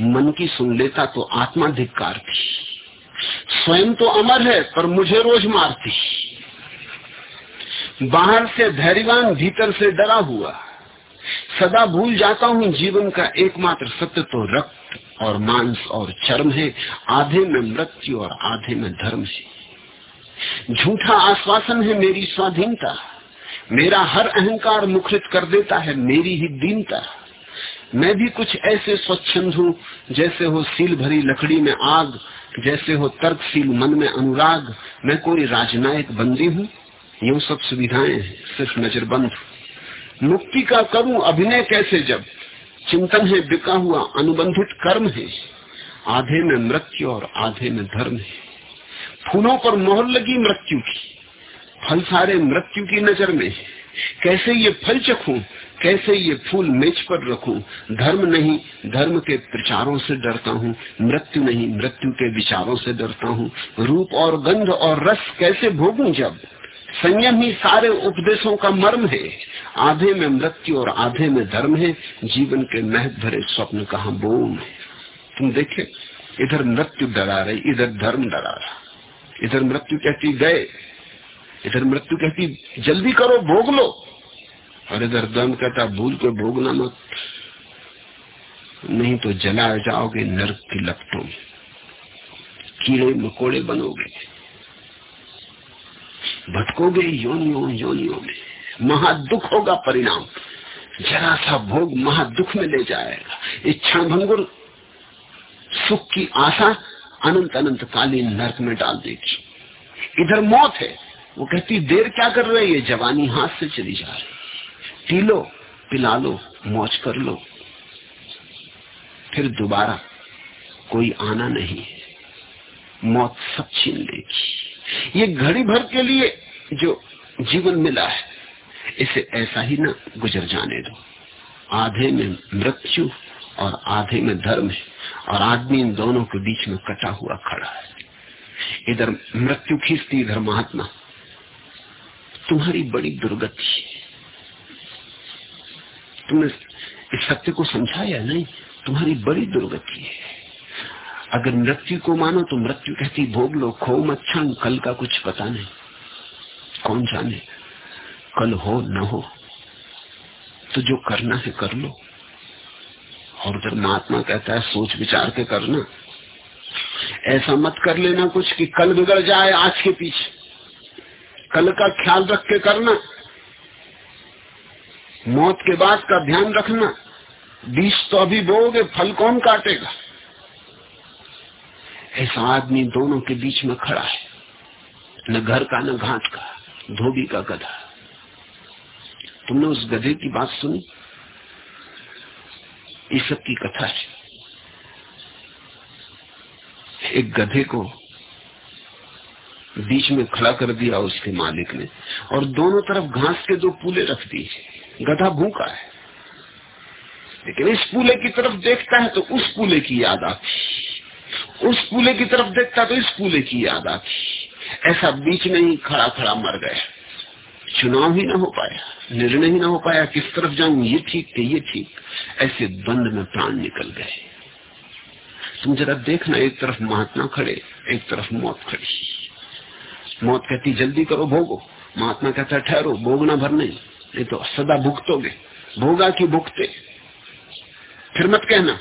मन की सुन लेता तो आत्मा धिक्कार थी स्वयं तो अमर है, पर मुझे रोज मारती। बाहर से धैर्यवान, भीतर से डरा हुआ। सदा भूल जाता हूँ, जीवन का एकमात्र सत्य तो रक्त और मांस और चर्म है। आधे में मृत्यु और आधे में धर्म है। झूठा आश्वासन है मेरी स्वाधीनता। मेरा हर अहंकार मुखरित कर देता है, मेरी ही दीनता। मैं भी कुछ ऐसे स्वच्छंद हूँ, जैसे हो सील भरी लकड़ी में आग, जैसे हो तर्कशील मन में अनुराग। मैं कोई राजनायक बंदी हूँ, यूँ सब सुविधाएँ सिर्फ़ नजरबंद। मुक्ति का करूँ अभिनय कैसे जब? चिंतन है बिका हुआ अनुबंधित कर्म है। आधे में मृत्यु और आधे में धर्म है। फूलों पर मोहर लगी मृत्यु की, फल सारे मृत्यु की नज़र में कैसे ये फल चखू कैसे ये फूल मेज पर रखूँ? धर्म नहीं, धर्म के प्रचारों से डरता हूँ, मृत्यु नहीं, मृत्यु के विचारों से डरता हूँ। रूप और गंध और रस कैसे भोगूं जब? संयम ही सारे उपदेशों का मर्म है। आधे में मृत्यु और आधे में धर्म है। जीवन के महक भरे स्वप्न कहा बोम है। तुम देखे इधर मृत्यु डरा रही, इधर धर्म डरा रहा। इधर मृत्यु कहती गए, इधर मृत्यु कहती जल्दी करो, भोग लो। और इधर दम कहता भूल के भोगना मत। नहीं तो जलाए जाओगे नर्क की लपटों में। कीड़े मकोड़े बनोगे। भटकोगे योनियों योनियों में। महादुख होगा परिणाम। जरा सा भोग महादुख में ले जाएगा। इच्छा भंगुर सुख की आशा अनंत अनंत कालीन नर्क में डाल देगी। इधर मौत है। वो कहती, देर क्या कर रही है? जवानी हाथ से चली जा रही पी लो, पिला लो, मौज कर लो। फिर दोबारा कोई आना नहीं है। मौत सब छीन लेगी। ये घड़ी भर के लिए जो जीवन मिला है, इसे ऐसा ही ना गुजर जाने दो। आधे में मृत्यु और आधे में धर्म है, और आदमी इन दोनों के बीच में कटा हुआ खड़ा है। इधर मृत्यु खींचती इधर महात्मा। तुम्हारी बड़ी दुर्गति है। तुमने इस सत्य को समझा या नहीं, तुम्हारी बड़ी दुर्गति है। अगर मृत्यु को मानो तो मृत्यु कहती, भोग लो, खो मत कल का कुछ पता नहीं। कौन जाने? कल हो, न हो। तो जो करना है कर लो। और उधर महात्मा कहता है, सोच विचार के करना, ऐसा मत कर लेना कुछ कि कल बिगड़ जाए आज के पीछे। कल का ख्याल रख के करना। मौत के बाद का ध्यान रखना। बीज तो अभी बोगे फल कौन काटेगा? ऐसा आदमी दोनों के बीच में खड़ा है। न घर का, न घाट का, धोबी का गधा। तुमने उस गधे की बात सुनी? इस सब की कथा है। एक गधे को बीच में खड़ा कर दिया उसके मालिक ने। और दोनों तरफ़ घास के दो पूले रख दिए गधा भूखा है। लेकिन इस पूले की तरफ़ देखता है तो उस पूले की याद आती। उस पूले की तरफ़ देखता तो इस पूले की याद आती। ऐसा बीच में ही खड़ा खड़ा मर गया। चुनाव ही ना हो पाया। निर्णय ही ना हो पाया किस तरफ़ जाऊँ, ये ठीक थे ये ठीक। ऐसे द्वंद में प्राण निकल गए। तुम जरा देखना, एक तरफ़ महात्मा खड़े, एक तरफ़ मौत खड़ी। मौत कहती, जल्दी करो भोगो। महात्मा कहता, ठहरो, भोगना भर नहीं नहीं तो सदा भुगतोगे। भोगा की भुगते? फिर मत कहना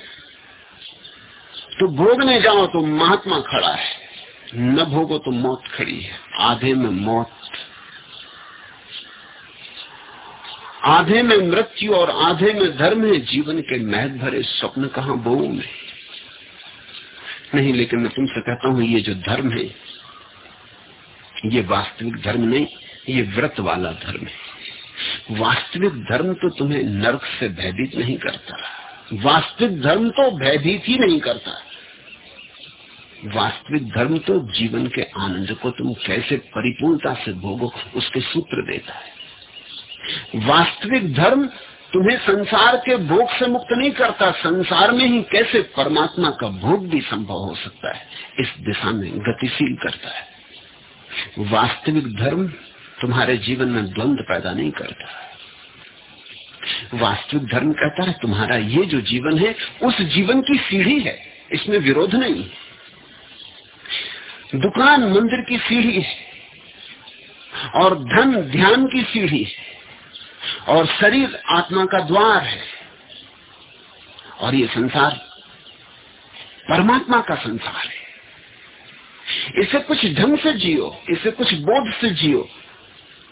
तो भोगने जाओ तो महात्मा खड़ा है, न भोगो तो मौत खड़ी है। आधे में मौत, आधे में मृत्यु और आधे में धर्म है। जीवन के महक भरे स्वप्न कहा बो में? नहीं, लेकिन मैं तुमसे कहता हूँ, ये जो धर्म है ये वास्तविक धर्म नहीं, ये व्रत वाला धर्म है। वास्तविक धर्म तो तुम्हें नर्क से भयभीत नहीं करता। वास्तविक धर्म तो भयभीत ही नहीं करता। वास्तविक धर्म तो जीवन के आनंद को तुम कैसे परिपूर्णता से भोगो, उसके सूत्र देता है। वास्तविक धर्म तुम्हें संसार के भोग से मुक्त नहीं करता, संसार में ही कैसे परमात्मा का भोग भी संभव हो सकता है, इस दिशा में गतिशील करता है। वास्तविक धर्म तुम्हारे जीवन में द्वंद पैदा नहीं करता। वास्तविक धर्म कहता है, तुम्हारा ये जो जीवन है, उस जीवन की सीढ़ी है, इसमें विरोध नहीं। दुकान मंदिर की सीढ़ी है, और धन ध्यान की सीढ़ी है, और शरीर आत्मा का द्वार है, और ये संसार परमात्मा का संसार है। इसे कुछ ढंग से जियो, इसे कुछ बोध से जियो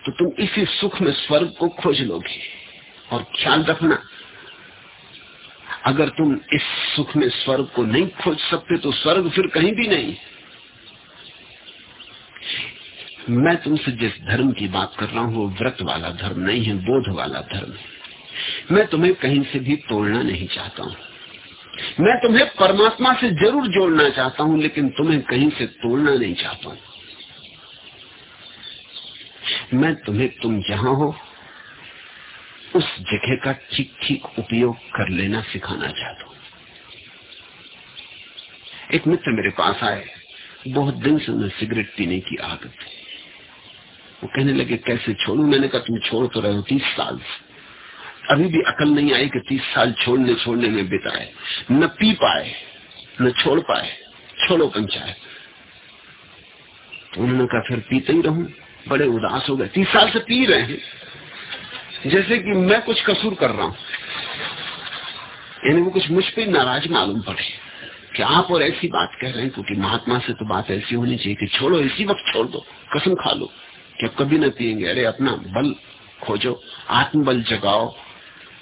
तो तुम इसी सुख में स्वर्ग को खोज लोगे। और ख्याल रखना, अगर तुम इस सुख में स्वर्ग को नहीं खोज सकते तो स्वर्ग फिर कहीं भी नहीं। मैं तुमसे जिस धर्म की बात कर रहा हूँ, वो व्रत वाला धर्म नहीं है, बोध वाला धर्म मैं तुम्हें कहीं से भी तोड़ना नहीं चाहता हूँ। मैं तुम्हें परमात्मा से ज़रूर जोड़ना चाहता हूँ, लेकिन तुम्हें कहीं से तोड़ना नहीं चाहता। मैं तुम्हें, तुम जहाँ हो, उस जगह का ठीक ठीक उपयोग कर लेना सिखाना चाहता हूँ। एक मित्र मेरे पास आए, बहुत दिन से उन्हें सिगरेट पीने की आदत है। वो कहने लगे, कैसे छोड़ू? मैंने कहा, तुम छोड़ तो रहे हो तीस साल से। अभी भी अकल नहीं आई कि तीस साल छोड़ने छोड़ने में बिताए। न पी पाए, न छोड़ पाए, छोड़ो पंचायत। तो उन्होंने कहा, फिर पीते ही रहू। बड़े उदास हो गए। तीस साल से पी रहे हैं। जैसे कि मैं कुछ कसूर कर रहा हूँ। यानी वो कुछ मुझ पर नाराज़ मालूम पड़े कि आप और ऐसी बात कह रहे हैं, क्योंकि महात्मा से तो बात ऐसी होनी चाहिए कि छोड़ो, इसी वक्त छोड़ दो, कसम खा लो। कि कभी न पियेंगे। अरे, अपना बल खोजो, आत्मबल जगाओ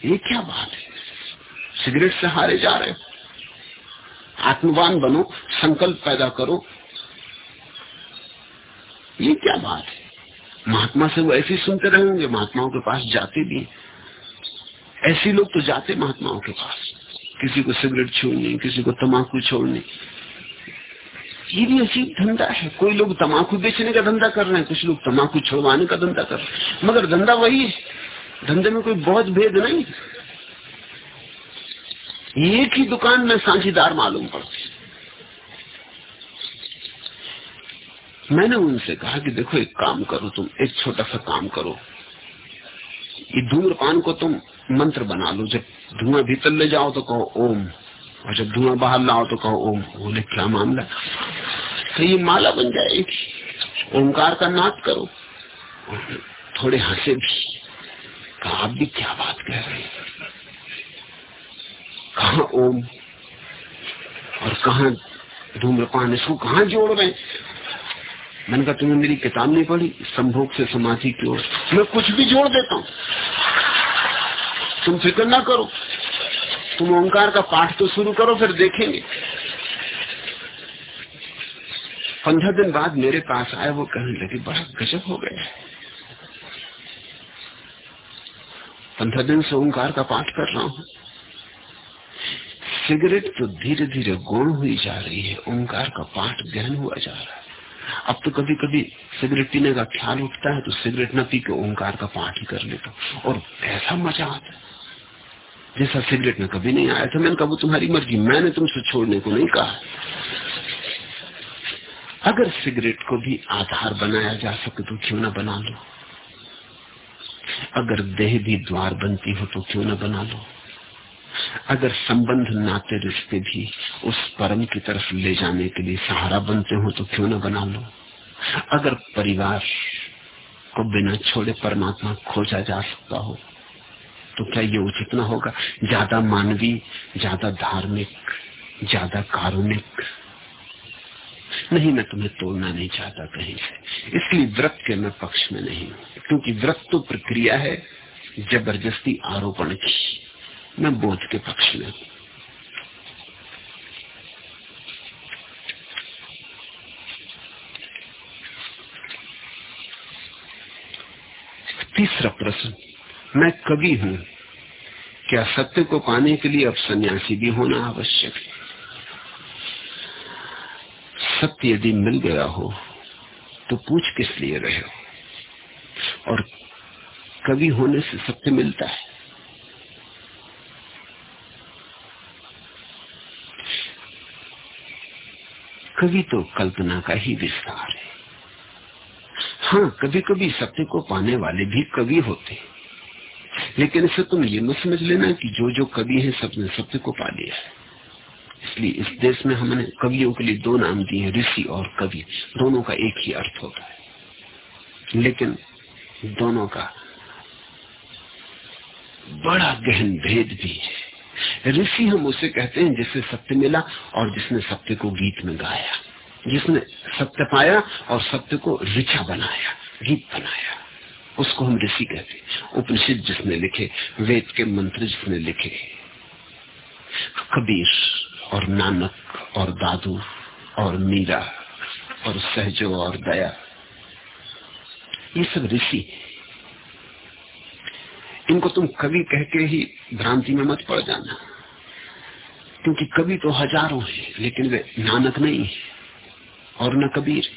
ये क्या बात है? सिगरेट से हारे जा रहे हो। आत्मवान बनो, संकल्प पैदा करो। ये क्या बात है? महात्मा से वो ऐसे सुनते रहेंगे, महात्माओं के पास जाते भी ऐसे लोग तो जाते महात्माओं के पास। किसी को सिगरेट छोड़नी, किसी को तमाकू छोड़नी। ये भी अजीब धंधा है। कोई लोग तमाकू बेचने का धंधा कर रहे हैं, कुछ लोग तमाकू छोड़वाने का धंधा कर रहे हैं। मगर धंधा वही है। धंधे में कोई बहुत भेद नहीं। एक ही दुकान में साझीदार मालूम पड़ते। मैंने उनसे कहा कि देखो, एक काम करो तुम, एक छोटा सा काम करो। ये धूम्रपान को तुम मंत्र बना लो। जब धुआँ भीतर ले जाओ तो कहो ओम, और जब धुआँ बाहर लाओ तो कहो ओम। बोले, क्या मामला? तो ये माला बन जाएगी। ओंकार का नाद करो थोड़े हंसे भी। कहा, आप भी क्या बात कह रहे हैं? कहा ओम? और कहा धूम्रपान? इसको कहा जोड़ रहे मैंने कहा, तुम्हें मेरी किताब नहीं पढ़ी? संभोग से समाधि की ओर। मैं कुछ भी जोड़ देता हूँ। तुम फ़िक्र ना करो। तुम ओंकार का पाठ तो शुरू करो, फिर देखेंगे। पंद्रह दिन बाद मेरे पास आए, वो कहने लगे, बड़ा गजब हो गया पंद्रह दिन से ओंकार का पाठ कर रहा हूँ। सिगरेट तो धीरे धीरे गौण हुई जा रही है, ओंकार का पाठ गहन हुआ जा रहा है। अब तो कभी कभी सिगरेट पीने का ख्याल उठता है तो सिगरेट न पी के ओंकार का पाठ ही कर लेता और ऐसा मज़ा आता है। जैसा सिगरेट में कभी नहीं आया था, मैंने कहा, वो तुम्हारी मर्ज़ी, मैंने तुमसे छोड़ने को नहीं कहा। अगर सिगरेट को भी आधार बनाया जा सके तो क्यों ना बना लो। अगर देह भी द्वार बनती हो तो क्यों ना बना लो? अगर संबंध नाते रिश्ते भी उस परम की तरफ़ ले जाने के लिए सहारा बनते हो तो क्यों ना बना लो? अगर परिवार को बिना छोड़े परमात्मा खोजा जा सकता हो तो क्या ये उचित ना होगा? ज़्यादा मानवीय, ज़्यादा धार्मिक, ज़्यादा कारुणिक नहीं, मैं तुम्हें तोड़ना नहीं चाहता कहीं। से इसलिए व्रत के मैं पक्ष में नहीं, क्योंकि व्रत तो प्रक्रिया है, ज़बरदस्ती आरोपण की मैं बोध के पक्ष में। हूँ तीसरा प्रश्न, मैं कवि हूँ। क्या सत्य को पाने के लिए अब सन्यासी भी होना आवश्यक है? सत्य यदि मिल गया हो तो पूछ किस लिए रहे हो? और कवि होने से सत्य मिलता है। कवि तो कल्पना का ही विस्तार है। हाँ कभी कभी सत्य को पाने वाले भी कवि होते लेकिन इसे तुम ये मत समझ लेना कि जो जो कवि है, सबने सत्य को पा लिया है। इसलिए इस देश में हमने कवियों के लिए दो नाम दिए हैं, ऋषि और कवि। दोनों का एक ही अर्थ होता है। लेकिन दोनों का बड़ा गहन भेद भी है। ऋषि हम उसे कहते हैं जिससे सत्य मिला और जिसने सत्य को गीत में गाया। जिसने सत्य पाया और सत्य को ऋचा बनाया, गीत बनाया। उसको हम ऋषि कहते उपनिषद जिसने लिखे, वेद के मंत्र जिसने लिखे, कबीर। और नानक और दादू और मीरा और सहजो और दया। ये सब ऋषि। इनको तुम कवि कह के ही भ्रांति में मत पड़ जाना। क्योंकि कवि तो हज़ारों हैं, लेकिन वे नानक नहीं है और न कबीर।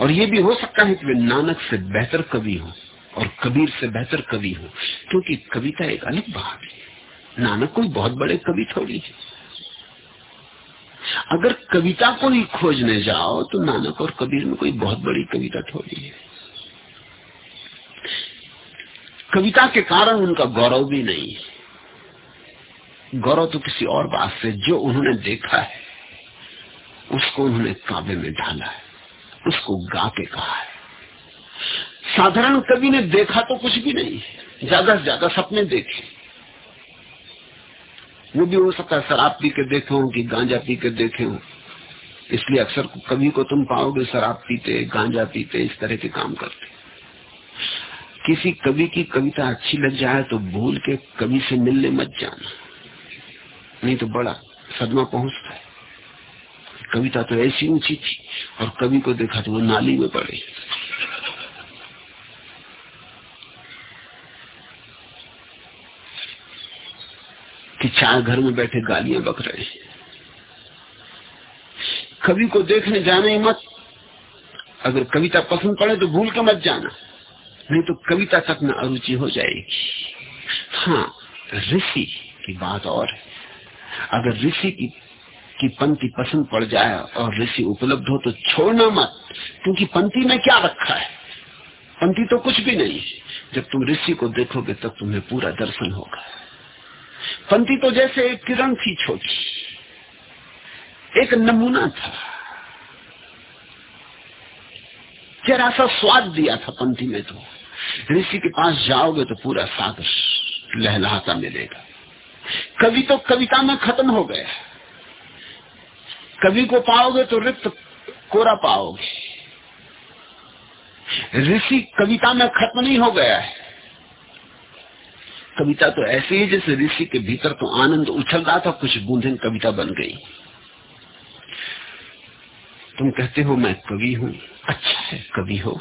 और ये भी हो सकता है कि वे नानक से बेहतर कवि हो और कबीर से बेहतर कवि हो, क्योंकि कविता एक अलग बात है। नानक कोई बहुत बड़े कवि थोड़ी है। अगर कविता को ही खोजने जाओ तो नानक और कबीर में कोई बहुत बड़ी कविता थोड़ी है। कविता के कारण उनका गौरव भी नहीं है। गौरव तो किसी और बात से, जो उन्होंने देखा है, उसको उन्होंने काव्य में ढाला है, उसको गा के कहा है। साधारण कवि ने देखा तो कुछ भी नहीं ज़्यादा से ज़्यादा सपने देखे। वो भी हो सकता है शराब पी के देखे हो कि गांजा पी के देखे हो। इसलिए अक्सर कभी को तुम पाओगे शराब पीते, गांजा पीते, इस तरह के काम करते। किसी कवि की कविता अच्छी लग जाए तो भूल के कवि से मिलने मत जाना। नहीं तो बड़ा सदमा पहुँचता है। कविता तो ऐसी ऊँची थी, और कवि को देखा तो वो नाली में पड़े। कि घर में बैठे गालियाँ बक रहे हैं। कवि को देखने जाने ही मत। अगर कविता पसंद पड़े तो भूल के मत जाना। नहीं तो कविता तक में अरुचि हो जाएगी। हाँ ऋषि की बात और है। अगर ऋषि की की पंक्ति पसंद पड़ जाए और ऋषि उपलब्ध हो तो छोड़ना मत, क्योंकि पंक्ति में क्या रखा है? पंक्ति तो कुछ भी नहीं है। जब तुम ऋषि को देखोगे तब तुम्हें पूरा दर्शन होगा। पंक्ति तो जैसे एक किरण थी छोटी। एक नमूना था। जरा सा स्वाद दिया था पंथी में तो। ऋषि के पास जाओगे तो पूरा सागर लहलाता मिलेगा। कवि तो कविता में खत्म हो गया। कवि को पाओगे तो रिक्त कोरा पाओगे। ऋषि कविता में खत्म नहीं हो गया है। कविता तो ऐसी है जैसे ऋषि के भीतर तो आनंद उछल रहा था, कुछ बूंदें कविता बन गई। तुम कहते हो मैं कवि हूँ। अच्छा है, कवि हो।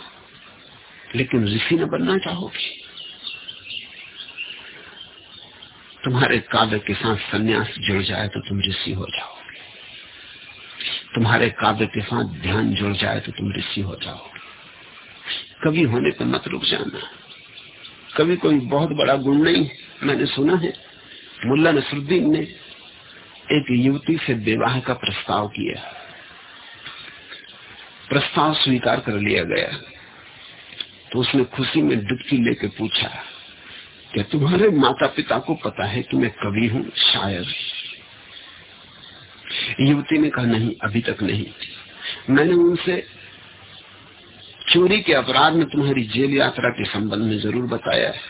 लेकिन ऋषि न बनना चाहोगे। तुम्हारे काव्य के साथ सन्यास जुड़ जाए तो तुम ऋषि हो जाओगे। तुम्हारे काव्य के साथ ध्यान जुड़ जाए तो तुम ऋषि हो जाओगे। कवि होने पर मत रुक जाना। कवि कोई बहुत बड़ा गुण नहीं, मैंने सुना है। मुल्ला नसरुद्दीन ने एक युवती से विवाह का प्रस्ताव किया। प्रस्ताव स्वीकार कर लिया गया। तो उसने खुशी में डुबकी लेके पूछा, क्या तुम्हारे माता पिता को पता है कि मैं कवि हूँ, शायर? युवती ने कहा, नहीं, अभी तक नहीं। मैंने उनसे चोरी के अपराध में तुम्हारी जेल यात्रा के संबंध में ज़रूर बताया है।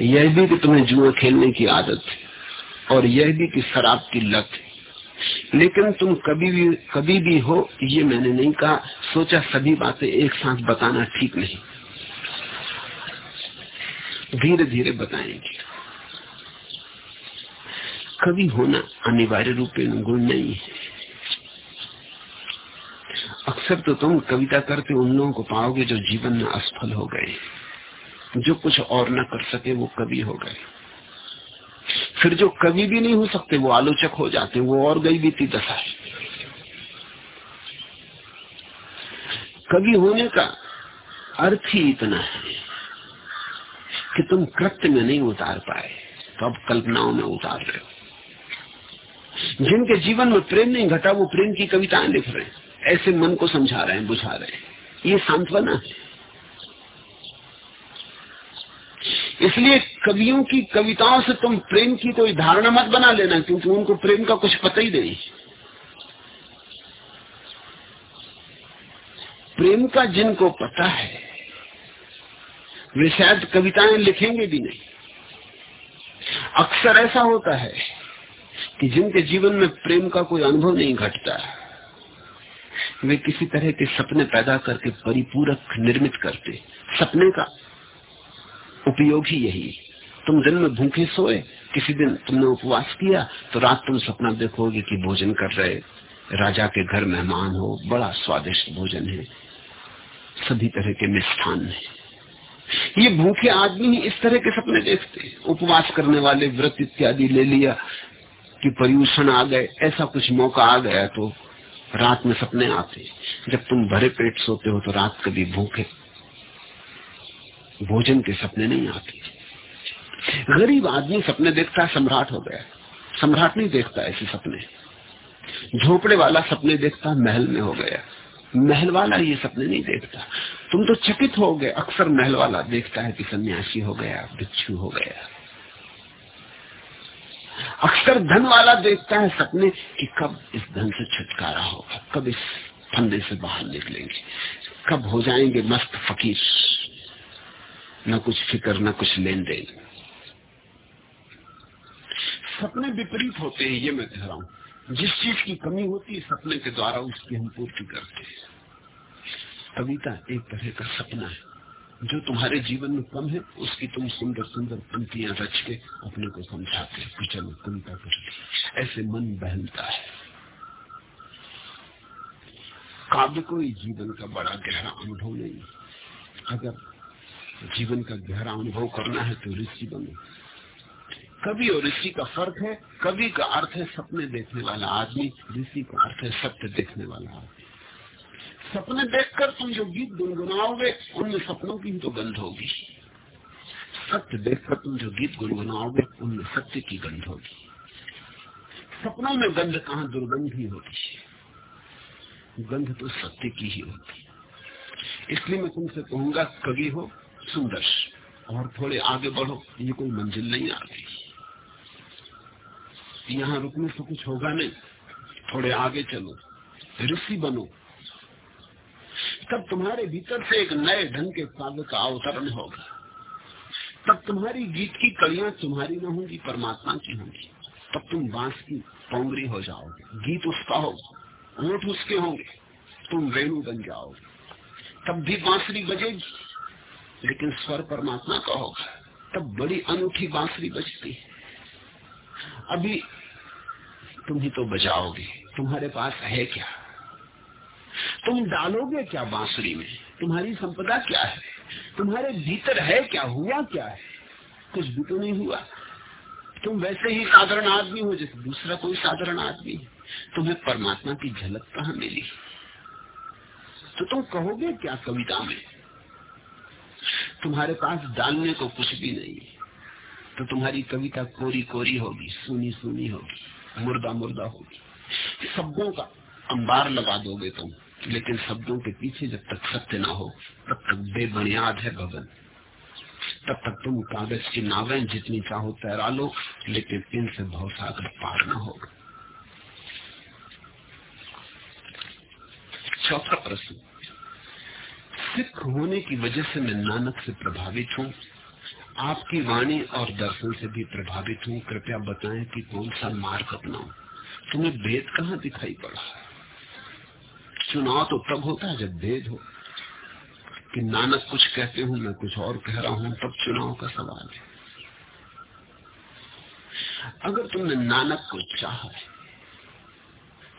यह भी कि तुम्हें जुआ खेलने की आदत है और यह भी कि शराब की लत है। लेकिन तुम कभी भी कभी भी हो, ये मैंने नहीं कहा। सोचा सभी बातें एक साथ बताना ठीक नहीं। धीरे धीरे बताएँगे। कभी होना अनिवार्य रूप में गुण नहीं है। अक्सर तो तुम कविता करते उन लोगों को पाओगे जो जीवन में असफल हो गए। जो कुछ और न कर सके वो कवि हो गए। फिर जो कवि भी नहीं हो सकते, वो आलोचक हो जाते, वो और गई बीती दशा। है कवि होने का अर्थ ही इतना है कि तुम कृत्य में नहीं उतार पाए तो अब कल्पनाओं में उतार रहे हो। जिनके जीवन में प्रेम नहीं घटा, वो प्रेम की कविताएँ लिख रहे हैं। ऐसे मन को समझा रहे हैं, बुझा रहे हैं। ये सांत्वना है। इसलिए कवियों की कविताओं से तुम प्रेम की कोई धारणा मत बना लेना, क्योंकि उनको प्रेम का कुछ पता ही नहीं। प्रेम का जिनको पता है, वे शायद कविताएँ लिखेंगे भी नहीं। अक्सर ऐसा होता है कि जिनके जीवन में प्रेम का कोई अनुभव नहीं घटता। वे किसी तरह के सपने पैदा करके परिपूरक निर्मित करते। सपने का उपयोग ही यही। तुम दिन में भूखे सोए, किसी दिन तुमने उपवास किया तो रात तुम सपना देखोगे कि भोजन कर रहे। राजा के घर मेहमान हो, बड़ा स्वादिष्ट भोजन है। सभी तरह के मिष्ठान है। ये भूखे आदमी ही इस तरह के सपने देखते। उपवास करने वाले व्रत इत्यादि ले लिया कि पर्यूषण आ गए, ऐसा कुछ मौका आ गया तो रात में सपने आते जब तुम भरे पेट सोते हो तो रात कभी भूखे, भोजन के सपने नहीं आते। गरीब आदमी सपने देखता है, सम्राट हो गया। सम्राट नहीं देखता ऐसे सपने। झोपड़े वाला सपने देखता, महल में हो गया। महल वाला ये सपने नहीं देखता। तुम तो चकित हो गए, अक्सर महल वाला देखता है कि सन्यासी हो गया, भिक्षु हो गया। अक्सर धन वाला देखता है सपने कि कब इस धन से छुटकारा होगा, कब इस फंदे से बाहर निकलेंगे। कब हो जाएँगे मस्त फकीर। न कुछ फ़िक्र, न कुछ लेन देन सपने विपरीत होते हैं, ये मैं कह रहा हूँ। जिस चीज़ की कमी होती है, सपने के द्वारा उसकी हम पूर्ति करते हैं। कविता एक तरह का सपना है। जो तुम्हारे जीवन में कम है, उसकी तुम सुंदर सुंदर पंक्तियाँ रच के अपने को समझाते चलो चिंता कर ऐसे मन बहलता है। काव्य कोई जीवन का बड़ा गहरा अनुभव नहीं। अगर जीवन का गहरा अनुभव करना है तो ऋषि बनो। कवि और ऋषि का फ़र्क है, कवि का अर्थ है सपने देखने वाला आदमी, ऋषि का अर्थ है सत्य देखने वाला आदमी। सपने देखकर तुम जो गीत गुनगुनाओगे उनमें सपनों की तो गंध होगी। सत्य देखकर तुम जो गीत गुनगुनाओगे उनमें सत्य की गंध होगी। सपनों में गंध कहा दुर्गंध ही होती गंध तो सत्य की ही होती इसलिए मैं तुमसे कहूँगा, कवि हो, सुंदर, और थोड़े आगे बढ़ो, ये कोई मंजिल नहीं आ गई यहाँ रुकने से कुछ होगा नहीं, थोड़े आगे चलो, ऋषि बनो तब तुम्हारे भीतर से एक नए ढंग के काव्य का अवतरण होगा। तब तुम्हारी गीत की कड़ियाँ तुम्हारी न होंगी, परमात्मा की होंगी। तब तुम बाँस की पोंगरी हो जाओगे। गीत उसका होगा ऊट उसके होंगे, तुम वेणु बन जाओगे। तब भी बांसुरी बजेगी, लेकिन स्वर परमात्मा का होगा। तब बड़ी अनूठी बांसुरी बजती है। अभी तुम ही तो बजाओगे, तुम्हारे पास है क्या? तुम डालोगे क्या बांसुरी में। तुम्हारी संपदा क्या है? तुम्हारे भीतर है क्या? हुआ क्या है? कुछ भी तो नहीं हुआ। तुम वैसे ही साधारण आदमी हो जैसे दूसरा कोई साधारण आदमी तुम्हें परमात्मा की झलक कहा मिली? तो तुम कहोगे क्या कविता में? तुम्हारे पास डालने को कुछ भी नहीं तो तुम्हारी कविता कोरी कोरी होगी सुनी सुनी होगी मुर्दा मुर्दा होगी। शब्दों का अंबार लगा दोगे तुम। लेकिन शब्दों के पीछे जब तक सत्य ना हो, तब तक बेबुनियाद है भवन। तब तक तुम कागज़ की नावें जितनी चाहो तैरा लो, लेकिन इनसे भवसागर पार न होगा चौथा प्रश्न। सिख होने की वजह से मैं नानक से प्रभावित हूँ। आपकी वाणी और दर्शन से भी प्रभावित हूँ। कृपया बताएँ कि कौन सा मार्ग अपनाऊ। तुम्हें भेद कहाँ दिखाई पड़ा? है चुनाव तो तब होता है जब भेद हो। कि नानक कुछ कहते हूँ, मैं कुछ और कह रहा हूँ, तब चुनाव का सवाल है। अगर तुमने नानक को चाहा है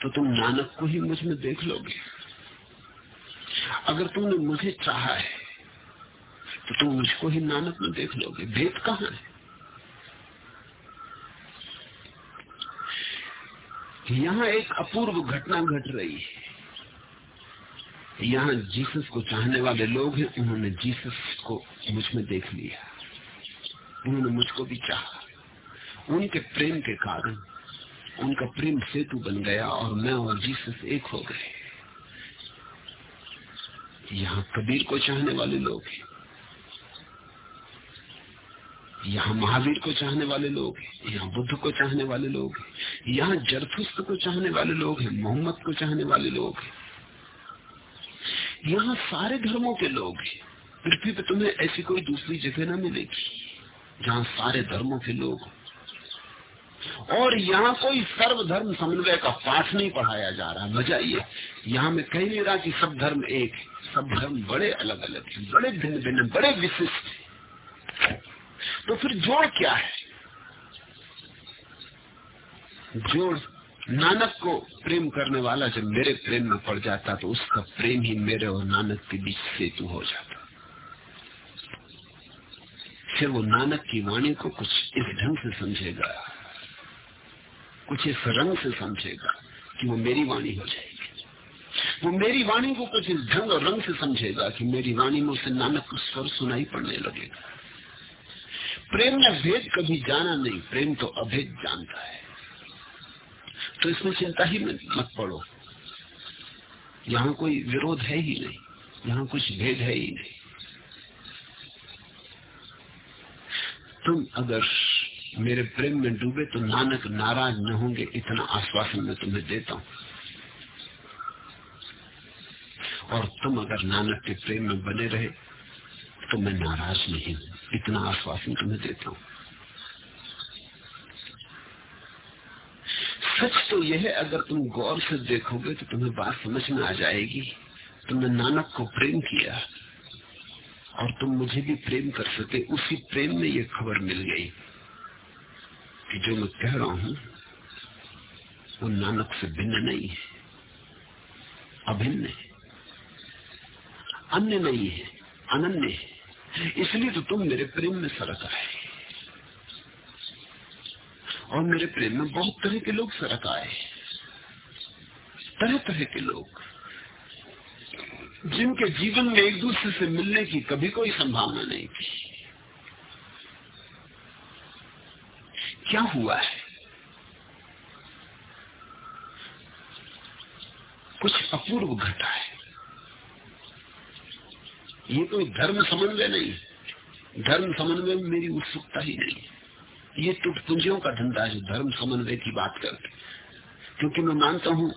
तो तुम नानक को ही मुझमें देख लोगे। अगर तुमने मुझे चाहा है तो तुम मुझको ही नानक में देख लोगे। भेद कहाँ है? यहाँ एक अपूर्व घटना घट रही है। यहाँ जीसस को चाहने वाले लोग हैं, उन्होंने जीसस को मुझमें देख लिया। उन्होंने मुझको भी चाहा। उनके प्रेम के कारण उनका प्रेम सेतु बन गया और मैं और जीसस एक हो गए। यहाँ कबीर को चाहने वाले लोग हैं। यहाँ महावीर को चाहने वाले लोग हैं। यहाँ बुद्ध को चाहने वाले लोग हैं। यहाँ जरथुस्त को चाहने वाले लोग हैं। मोहम्मद को चाहने वाले लोग हैं। यहाँ सारे धर्मों के लोग हैं। पृथ्वी पे तुम्हें ऐसी कोई दूसरी जगह ना मिलेगी, जहाँ सारे धर्मों के लोग और यहाँ कोई सर्वधर्म समन्वय का पाठ नहीं पढ़ाया जा रहा। मज़ा ये यहाँ में कह नहीं रहा कि सब धर्म एक सब धर्म बड़े अलग अलग है, बड़े भिन्न भिन्न बड़े विशिष्ट तो फिर जोड़ क्या है? जोड़ नानक को प्रेम करने वाला जब मेरे प्रेम में पड़ जाता तो उसका प्रेम ही मेरे और नानक के बीच सेतु हो जाता। फिर वो नानक की वाणी को कुछ इस ढंग से समझेगा, कुछ इस रंग से समझेगा कि वो मेरी वाणी हो जाएगी। वो मेरी वाणी को कुछ इस ढंग और रंग से समझेगा कि मेरी वाणी में उसे नानक को स्वर सुनाई पड़ने लगेगा। प्रेम ने भेद कभी जाना नहीं, प्रेम तो अभेद जानता है। तो इसमें चिंता ही मत पड़ो। यहाँ कोई विरोध है ही नहीं, यहाँ कुछ भेद है ही नहीं। तुम अगर मेरे प्रेम में डूबे तो नानक नाराज़ न होंगे, इतना आश्वासन मैं तुम्हें देता हूँ। और तुम अगर नानक के प्रेम में बने रहे तो मैं नाराज़ नहीं हूँ, इतना आश्वासन तुम्हें देता हूँ। सच तो यह है, अगर तुम गौर से देखोगे तो तुम्हें बात समझ में आ जाएगी। तुमने नानक को प्रेम किया और तुम मुझे भी प्रेम कर सके, उसी प्रेम में यह खबर मिल गई कि जो मैं कह रहा हूँ, वो नानक से भिन्न नहीं है, अभिन्न है, अन्य नहीं है, अनन्य है। इसलिए तो तुम मेरे प्रेम में सरक आए। और मेरे प्रेम में बहुत तरह के लोग सरक आए तरह तरह के लोग, जिनके जीवन में एक दूसरे से मिलने की कभी कोई संभावना नहीं थी। क्या हुआ है? कुछ अपूर्व घटा है। ये कोई धर्म समन्वय नहीं। धर्म समन्वय में मेरी उत्सुकता ही नहीं। ये टुटपुंजियों का धंधा जो धर्म समन्वय की बात करते क्योंकि मैं मानता हूँ,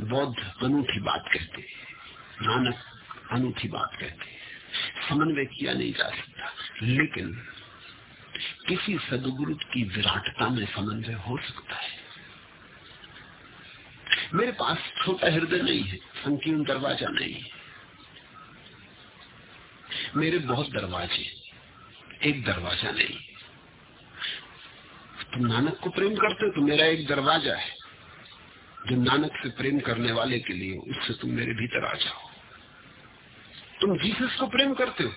बौद्ध अनूठी बात कहते नानक अनूठी बात कहते समन्वय किया नहीं जा सकता। लेकिन किसी सदगुरु की विराटता में समन्वय हो सकता है। मेरे पास छोटा हृदय नहीं है, संकीर्ण दरवाज़ा नहीं है। मेरे बहुत दरवाजे एक दरवाज़ा नहीं तुम नानक को प्रेम करते हो तो मेरा एक दरवाज़ा है। जो नानक से प्रेम करने वाले के लिए उससे तुम मेरे भीतर आ जाओ। तुम जीसस को प्रेम करते हो,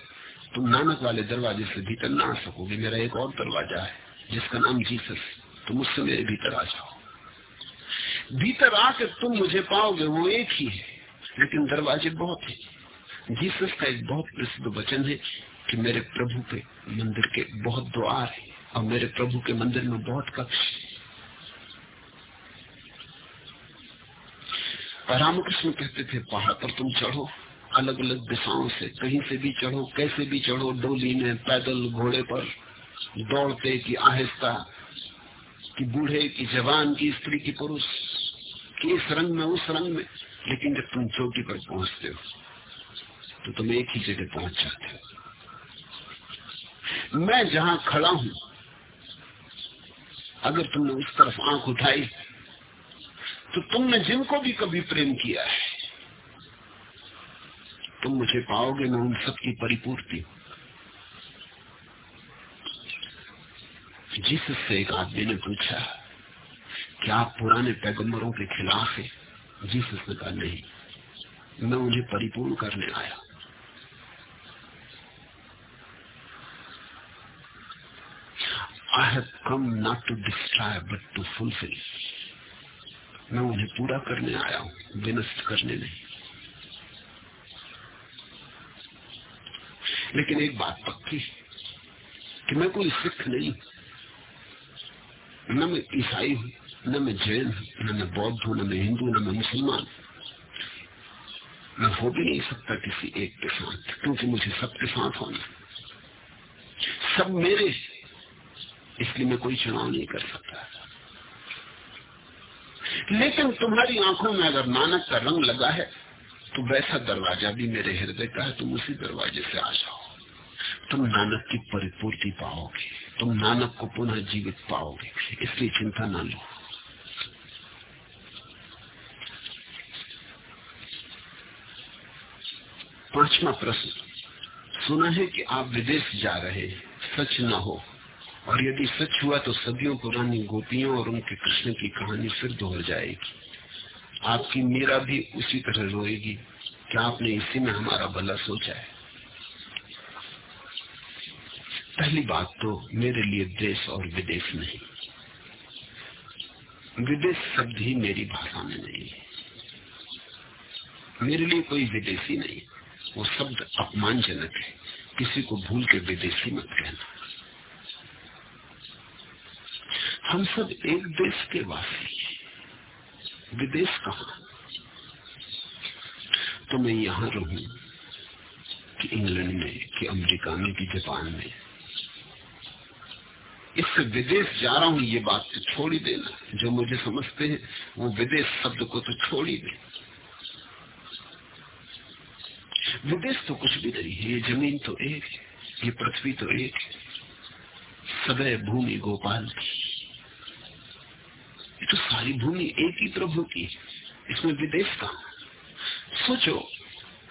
तुम नानक वाले दरवाजे से भीतर ना आ सकोगे। मेरा एक और दरवाज़ा है, जिसका नाम जीसस। तुम उससे मेरे भीतर आ जाओ। भीतर आकर तुम मुझे पाओगे, वो एक ही है, लेकिन दरवाजे बहुत है। जीसस का एक बहुत प्रसिद्ध वचन है कि मेरे प्रभु के मंदिर के बहुत द्वार है। और मेरे प्रभु के मंदिर में बहुत कक्ष रामकृष्ण कहते थे, पहाड़ पर तुम चढ़ो अलग अलग दिशाओं से, कहीं से भी चढ़ो, कैसे भी चढ़ो, डोली में, पैदल घोड़े पर दौड़ते कि आहिस्ता, कि बूढ़े, की जवान, की स्त्री, की पुरुष, कि इस रंग में, उस रंग में। लेकिन जब तुम चोटी पर पहुँचते हो तो तुम एक ही जगह पहुँच जाते हो। मैं जहाँ खड़ा हूँ अगर तुमने उस तरफ़ आँख उठाई तो तुमने जिनको भी कभी प्रेम किया है, तुम मुझे पाओगे, मैं उन सबकी परिपूर्ति हूँ। जीसस से एक आदमी ने पूछा, क्या आप पुराने पैगंबरों के खिलाफ है? जीसस ने कहा, नहीं, मैं उन्हें परिपूर्ण करने आया I have come not to destroy but to fulfil मैं उन्हें पूरा करने आया हूँ, विनष्ट करने नहीं। लेकिन एक बात पक्की कि मैं कोई सिख नहीं न मैं ईसाई हूँ, न मैं जैन हूँ, न मैं बौद्ध हूँ, न मैं हिंदू, न मैं मुसलमान मैं हो भी नहीं सकता किसी एक के साथ, क्योंकि मुझे सबके साथ होना सब मेरे इसलिए मैं कोई चुनाव नहीं कर सकता। लेकिन तुम्हारी आँखों में अगर नानक का रंग लगा है तो वैसा दरवाज़ा भी मेरे हृदय का है, तुम उसी दरवाजे से आ जाओ। तुम नानक की परिपूर्ति पाओगे, तुम नानक को पुनः जीवित पाओगे, इसलिए चिंता ना लो। पांचवा प्रश्न, सुना है कि आप विदेश जा रहे सच न हो। और यदि सच हुआ तो सदियों पुरानी गोपियों और उनके कृष्ण की कहानी फिर दोहर जाएगी। आपकी मीरा भी उसी तरह रोएगी। क्या आपने इसी में हमारा भला सोचा है? पहली बात तो मेरे लिए देश और विदेश नहीं। विदेश शब्द ही मेरी भाषा में नहीं है। मेरे लिए कोई विदेशी नहीं। वो शब्द अपमानजनक है। किसी को भूल के विदेशी मत कहना। हम सब एक देश के वासी विदेश कहा? तो मैं यहाँ रहूँ कि इंग्लैंड में, कि अमेरिका में, कि जापान में। इससे विदेश जा रहा हूँ, ये बात तो छोड़ ही देना। जो मुझे समझते हैं, वो विदेश शब्द को तो छोड़ ही दे। विदेश तो कुछ भी नहीं है, ये ज़मीन तो एक है, ये पृथ्वी तो एक है। सदैव भूमि गोपाल की। तो सारी भूमि एक ही प्रभु की इसमें विदेश का सोचो,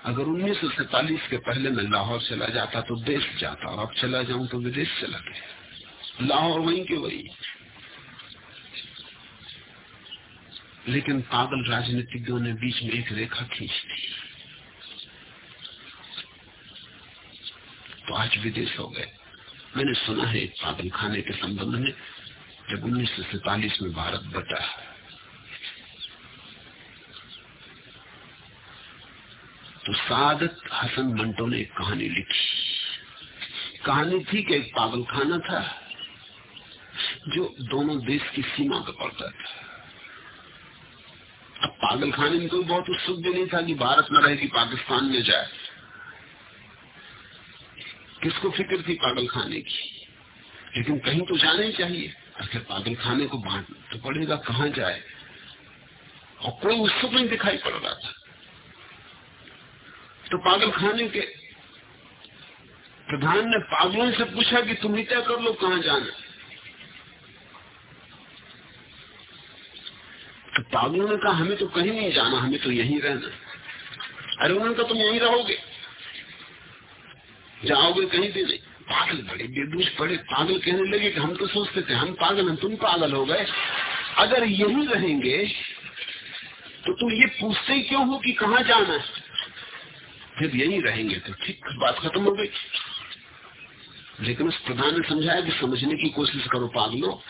अगर उन्नीस सौ सैतालीस के पहले मैं लाहौर चला जाता तो देश जाता और अब चला जाऊँ तो विदेश चला गया। लाहौर वहीं के वही। लेकिन पागल राजनीतिज्ञों ने बीच में एक रेखा खींच दी। तो आज विदेश हो गए। मैंने सुना है पागल खाने के संबंध में जब उन्नीस में भारत बटा तो सादत हसन मंटो ने एक कहानी लिखी। कहानी थी कि एक पागल खाना था जो दोनों देश की सीमा पर पड़ता था। अब पागल खाने में कोई बहुत उत्सुक भी नहीं था कि भारत में रहे कि पाकिस्तान में जाए। किसको फ़िक्र थी पागल खाने की? लेकिन कहीं तो जाना ही चाहिए। आखिर पागल खाने को बांट तो पड़ेगा कहाँ जाए? और कोई उत्सुक नहीं दिखाई पड़ रहा था। तो पागल खाने के प्रधान ने पागलों से पूछा कि तुम ही तय कर लो कहा जाना तो पागलों ने कहा, हमें तो कहीं नहीं जाना, हमें तो यहीं रहना अरे उन्होंने कहा, तुम यहीं रहोगे। जाओगे कहीं भी नहीं। पागल बड़े बेबूज पड़े पागल कहने लगे कि हम तो सोचते थे, हम पागल हैं, तुम पागल हो गए। अगर यही रहेंगे तो तुम ये पूछते ही क्यों हो कि कहा जाना है? फिर यही रहेंगे तो ठीक, बात खत्म हो गई। लेकिन उस प्रधान ने समझाया कि समझने की कोशिश करो पागलो।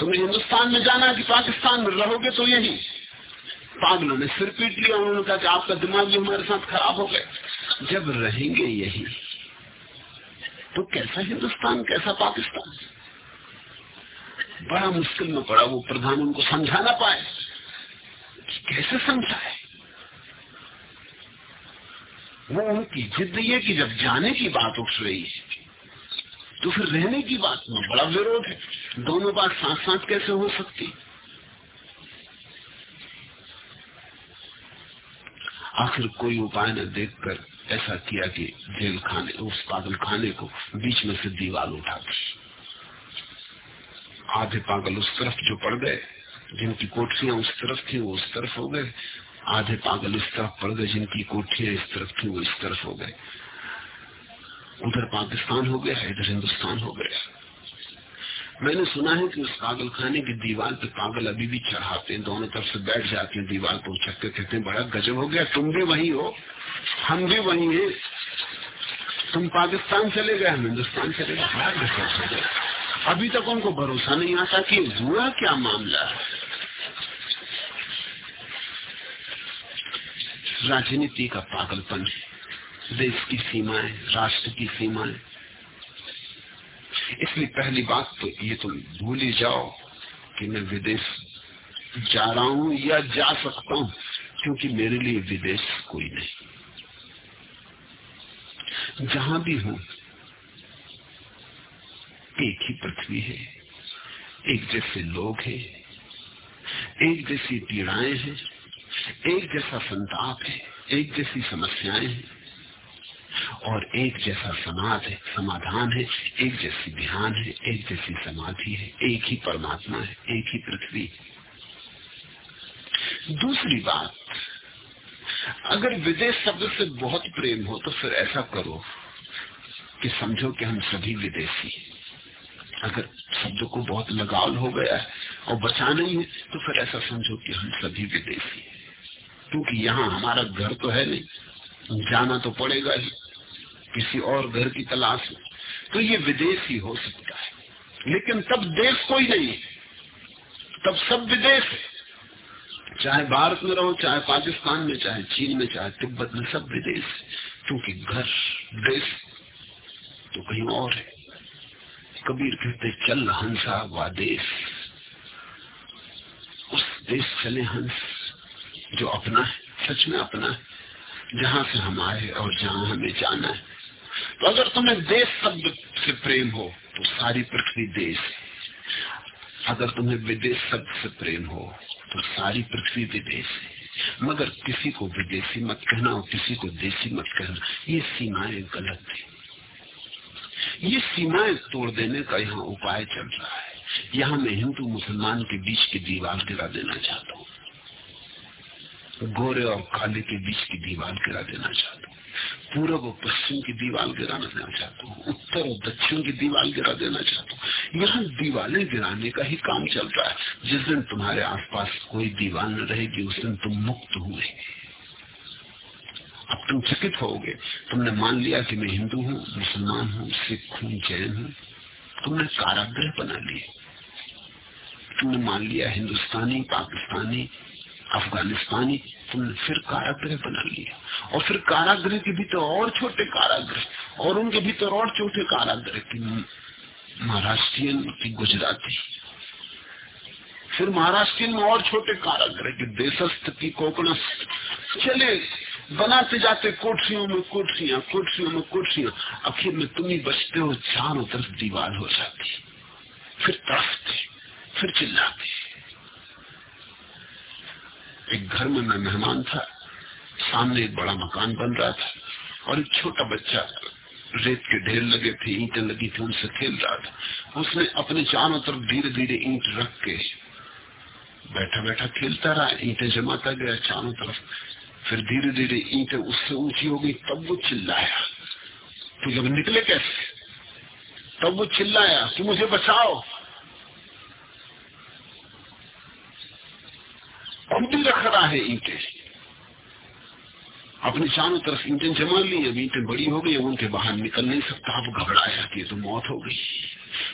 तुम्हें हिंदुस्तान में जाना कि पाकिस्तान में रहोगे तो यही। पागलों ने सिर पीट लिया, उन्होंने कहा कि आपका दिमाग भी हमारे साथ खराब हो गए जब रहेंगे यही तो कैसा हिंदुस्तान, कैसा पाकिस्तान? बड़ा मुश्किल में पड़ा वो प्रधान उनको समझा ना पाए। कैसे समझाए? वो उनकी जिद ये कि जब जाने की बात उठ रही है तो फिर रहने की बात में बड़ा विरोध है। दोनों बात साथ साथ कैसे हो सकती? आखिर कोई उपाय न देखकर ऐसा किया कि जेल खाने, उस पागल खाने को बीच में से दीवार उठा दी। आधे पागल उस तरफ़ जो पड़ गए, जिनकी कोठियाँ उस तरफ़ थी, वो उस तरफ़ हो गए। आधे पागल इस तरफ़ पड़ गए, जिनकी कोठियाँ इस तरफ़ थी, वो इस तरफ़ हो गए। उधर पाकिस्तान हो गया, इधर हिंदुस्तान हो गया। मैंने सुना है कि उस पागल खाने की दीवार पे पागल अभी भी चढ़ाते हैं, दोनों तरफ़ से बैठ जाते हैं, दीवार पर उछक कहते हैं, बड़ा गजब हो गया, तुम भी वही हो, हम भी वही हैं, तुम पाकिस्तान चले गए, हम हिंदुस्तान चले गए बड़ा गजब हो? गया अभी तक उनको भरोसा नहीं आता कि हुआ क्या मामला। राजनीति का पागलपन, देश की सीमाएँ, राष्ट्र की सीमाएँ इसलिए पहली बात तो ये तुम भूल ही जाओ कि मैं विदेश जा रहा हूँ या जा सकता हूँ, क्योंकि मेरे लिए विदेश कोई नहीं। जहाँ भी हूँ, एक ही पृथ्वी है, एक जैसे लोग हैं, एक जैसी पीड़ाएँ हैं, एक जैसा संताप है, एक जैसी समस्याएँ हैं। और एक जैसा समाज है, समाधान है, एक जैसी ध्यान है, एक जैसी समाधि है, एक ही परमात्मा है, एक ही पृथ्वी दूसरी बात, अगर विदेश शब्द से बहुत प्रेम हो तो फिर ऐसा करो कि समझो कि हम सभी विदेशी अगर शब्द को बहुत लगाव हो गया है और बचा नहीं है तो फिर ऐसा समझो कि हम सभी विदेशी क्योंकि यहाँ हमारा घर तो है नहीं, जाना तो पड़ेगा ही। किसी और घर की तलाश में। तो ये विदेश ही हो सकता है। लेकिन तब देश कोई नहीं है। तब सब विदेश है। चाहे भारत में रहो, चाहे पाकिस्तान में, चाहे चीन में, चाहे तिब्बत में, सब विदेश क्योंकि घर, देश तो कहीं और है। कबीर कहते, चल हंसा व देश। उस देश चले हंस, जो अपना है, सच में अपना है। जहाँ से हम आए और जहाँ हमें जाना है। तो अगर तुम्हें देश शब्द से प्रेम हो तो सारी पृथ्वी देश है। अगर तुम्हें विदेश शब्द से प्रेम हो तो सारी पृथ्वी विदेश है। मगर किसी को विदेशी मत कहना और किसी को देशी मत कहना, ये सीमाएँ गलत है। ये सीमाएँ तोड़ देने का यहाँ उपाय चल रहा है। यहाँ मैं हिंदू मुसलमान के बीच की दीवार गिरा देना चाहता हूँ। गोरे और काले के बीच की दीवार गिरा देना चाहता हूँ। पूर्व और पश्चिम की दीवार गिराना देना चाहता हूँ, उत्तर और दक्षिण की दीवार गिरा देना चाहता हूँ। यहाँ दीवारें गिराने का ही काम चल रहा है। जिस दिन तुम्हारे आसपास कोई दीवार न रहेगी, उस दिन तुम मुक्त हुए। अब तुम चकित होगे तुमने मान लिया कि मैं हिंदू हूँ, मुसलमान हूँ, सिख हूँ, जैन हूँ। तुमने कारागृह बना लिए तुमने मान लिया हिंदुस्तानी, पाकिस्तानी अफगानिस्तानी तुमने फिर कारागृह बना लिया और फिर कारागृह के भीतर और छोटे कारागृह, और उनके भीतर और छोटे कारागृह की महाराष्ट्रियन की गुजराती। फिर महाराष्ट्रियन में और छोटे कारागृह की देशस्थ की कोकणस्थ। चले, बनाते जाते कोठरियों में कोठरियाँ कुर्सियों में कुर्सियाँ आखिर में तुम ही बचते हो, चारों तरफ़ दीवार हो जाती। फिर तरफते फिर चिल्लाते। एक घर में मैं मेहमान था, सामने एक बड़ा मकान बन रहा था और एक छोटा बच्चा रेत के ढेर लगे थे, ईंटें लगी थी, उनसे खेल रहा था। उसने अपने चारों तरफ़ धीरे धीरे ईंट रख के बैठा बैठा खेलता रहा, ईंटें जमाता गया चारों तरफ़। फिर धीरे धीरे ईंटें उससे ऊँची हो गई, तब वो चिल्लाया तो जब निकले कैसे? तब वो चिल्लाया कि मुझे बचाओ। खुद रख रहा है ईंटें अपनी चारों तरफ़ ईंटें जमा ली अब ईंटें बड़ी हो गई, अब उनके बाहर निकल नहीं सकता। अब घबराया कि तो मौत हो गई।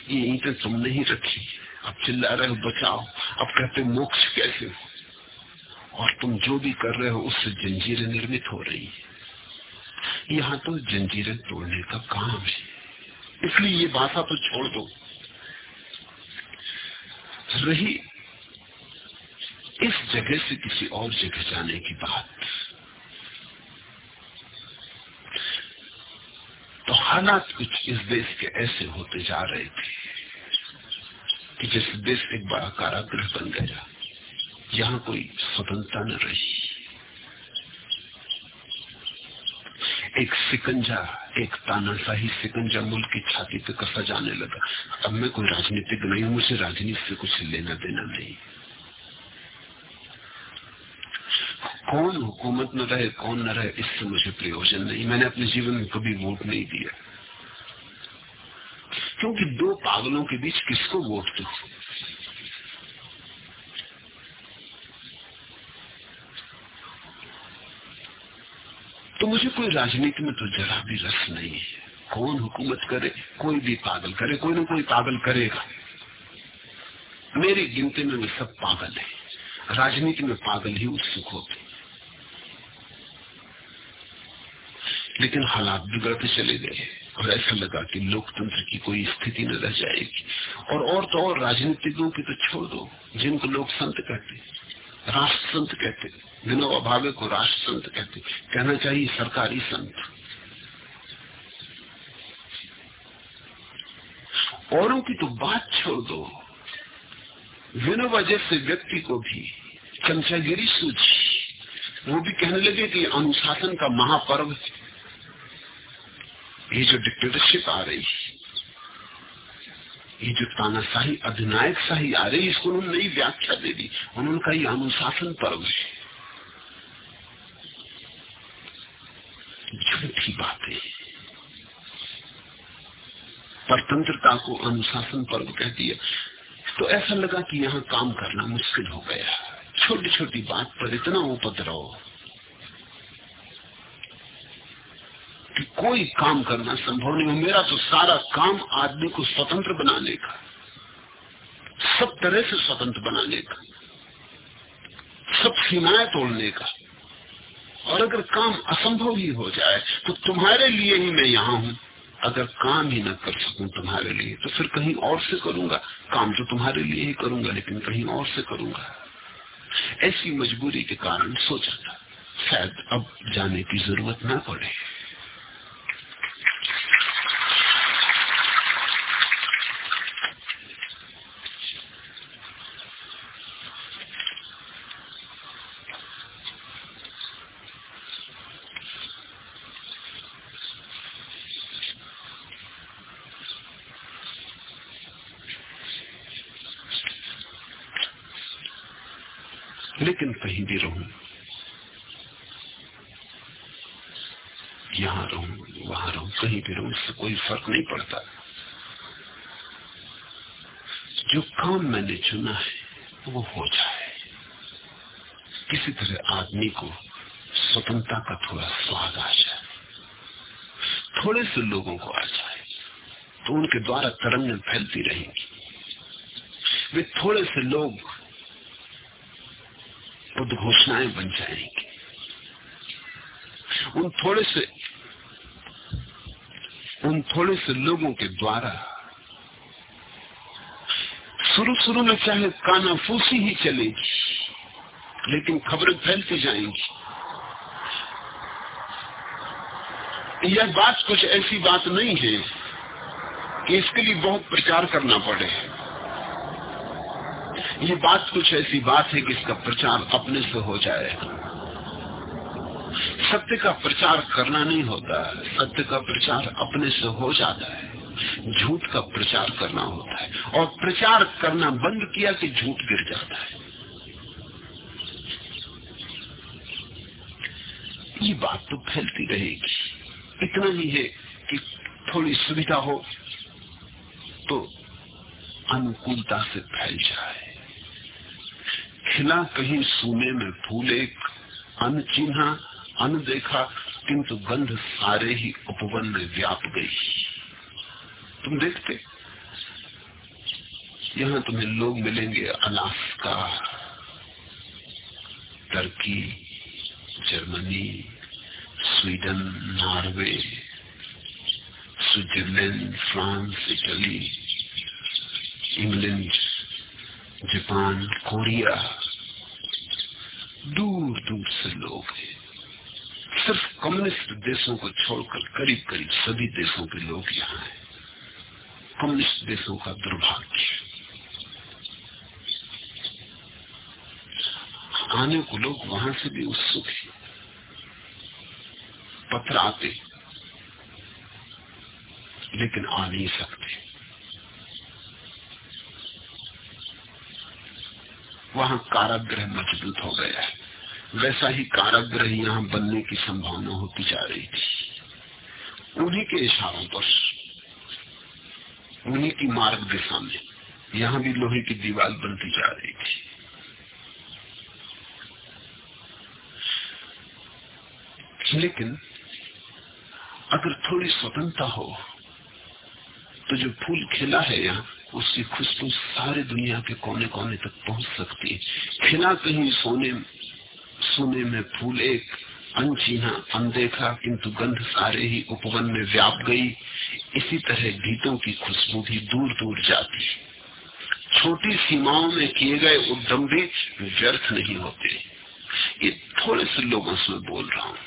ये ईंटें तुमने ही रखी। अब चिल्ला रहे हो, बचाओ। अब कहते मोक्ष कैसे हो? और तुम जो भी कर रहे हो, उससे जंजीरें निर्मित हो रही है। यहाँ तो जंजीरें तोड़ने का काम है। इसलिए ये भाषा तो छोड़ दो। रही जगह से किसी और जगह जाने की बात। तो हालात कुछ इस देश के ऐसे होते जा रहे थे कि जैसे देश एक बड़ा कारागृह बन गया, यहाँ कोई स्वतंत्रता न रही। एक सिकंजा, एक तानाशाही सिकंजा मुल्क की छाती पे कसा जाने लगा। अब मैं कोई राजनीतिक नहीं मुझे राजनीति से कुछ लेना देना नहीं। कौन हुकूमत में रहे, कौन न रहे, इससे मुझे प्रयोजन नहीं। मैंने अपने जीवन में कभी वोट नहीं दिया। क्योंकि दो पागलों के बीच किसको वोट दो? तो मुझे कोई राजनीति में तो जरा भी रस नहीं है। कौन हुकूमत करे, कोई भी पागल करे, कोई ना कोई पागल करेगा। मेरी गिनती में सब पागल है। राजनीति में पागल ही उत्सुक होते लेकिन हालात बिगड़ते चले गए और ऐसा लगा कि लोकतंत्र की कोई स्थिति न रह जाएगी। और और तो और राजनीतिकों की तो छोड़ दो, जिनको लोग संत कहते राष्ट्र संत कहते विनोबा भावे को राष्ट्र संत कहते कहना चाहिए सरकारी संत। औरों की तो बात छोड़ दो। विनोबा जैसे व्यक्ति को भी चमचागिरी सूझी, वो भी कहने लगे कि अनुशासन का महापर्व ये जो डिक्टेटरशिप आ रही ये जो तानाशाही अधिनायक शाही आ रही इसको उन्होंने नई व्याख्या दे दी। उन्होंने कहा ये अनुशासन पर्व है। झूठी बातें। परतंत्रता को अनुशासन पर्व कह दिया। तो ऐसा लगा कि यहाँ काम करना मुश्किल हो गया। छोटी छोटी बात पर इतना उपद्रव। कि कोई काम करना संभव नहीं हो मेरा तो सारा काम आदमी को स्वतंत्र बनाने का सब तरह से स्वतंत्र बनाने का, सब सीमाएँ तोड़ने का। और अगर काम असंभव ही हो जाए तो तुम्हारे लिए ही मैं यहाँ हूँ। अगर काम ही न कर सकूँ तुम्हारे लिए तो फिर कहीं और से करूँगा। काम तो तुम्हारे लिए ही करूँगा, लेकिन कहीं और से करूँगा। ऐसी मजबूरी के कारण सोचा था, शायद अब जाने की ज़रूरत ना पड़े। लेकिन कहीं भी रहूँ, यहाँ रहूँ, वहाँ रहूँ, कहीं भी रहूँ, इससे कोई फ़र्क नहीं पड़ता। जो काम मैंने चुना है, वो हो जाए। किसी तरह आदमी को स्वतंत्रता का थोड़ा स्वाद आ जाए, थोड़े से लोगों को आ जाए तो उनके द्वारा तरंगें फैलती रहेंगी। वे थोड़े से लोग उद्घोषणाएँ बन जाएँगी। उन थोड़े से, उन थोड़े से लोगों के द्वारा शुरू शुरू में चाहे कानाफूसी ही चलेगी, लेकिन खबरें फैलती जाएँगी। यह बात कुछ ऐसी बात नहीं है कि इसके लिए बहुत प्रचार करना पड़े। ये बात कुछ ऐसी बात है कि इसका प्रचार अपने से हो जाएगा सत्य का प्रचार करना नहीं होता, सत्य का प्रचार अपने से हो जाता है। झूठ का प्रचार करना होता है और प्रचार करना बंद किया कि झूठ गिर जाता है। ये बात तो फैलती रहेगी। इतना ही है कि थोड़ी सुविधा हो तो अनुकूलता से फैल जाए। खिला कहीं सूने में फूल एक अन चिन्हा, अन देखा, किंतु गंध सारे ही उपवन में व्याप गई। तुम देखते? यहाँ तुम्हें लोग मिलेंगे Alaska Turkey, Germany, Sweden, Norway, Switzerland, France, Italy, England, Japan, Korea. दूर दूर से लोग हैं। सिर्फ़ कम्युनिस्ट देशों को छोड़कर करीब करीब सभी देशों के लोग यहाँ हैं। कम्युनिस्ट देशों का दुर्भाग्य। आने को लोग वहाँ से भी उत्सुक हैं। पत्र आते लेकिन आ नहीं सकते। वहाँ काराग्रह मज़बूत हो गया है। वैसा ही काराग्रह यहाँ बनने की संभावना होती जा रही थी। उन्हीं के इशारों पर, उन्हीं की मार्ग दिशा में यहाँ भी लोहे की दीवार बनती जा रही थी। लेकिन अगर थोड़ी स्वतंत्रता हो तो जो फूल खिला है यहाँ उसकी खुशबू सारे दुनिया के कोने कोने तक पहुँच सकती है। खिला कहीं सोने सोने में फूल, एक अनचीना अनदेखा, किंतु गंध सारे ही उपवन में व्याप गई। इसी तरह गीतों की खुशबू भी दूर दूर जाती छोटी सीमाओं में किए गए उद्यम भी व्यर्थ नहीं होते। ये थोड़े से लोगों से बोल रहा हूँ।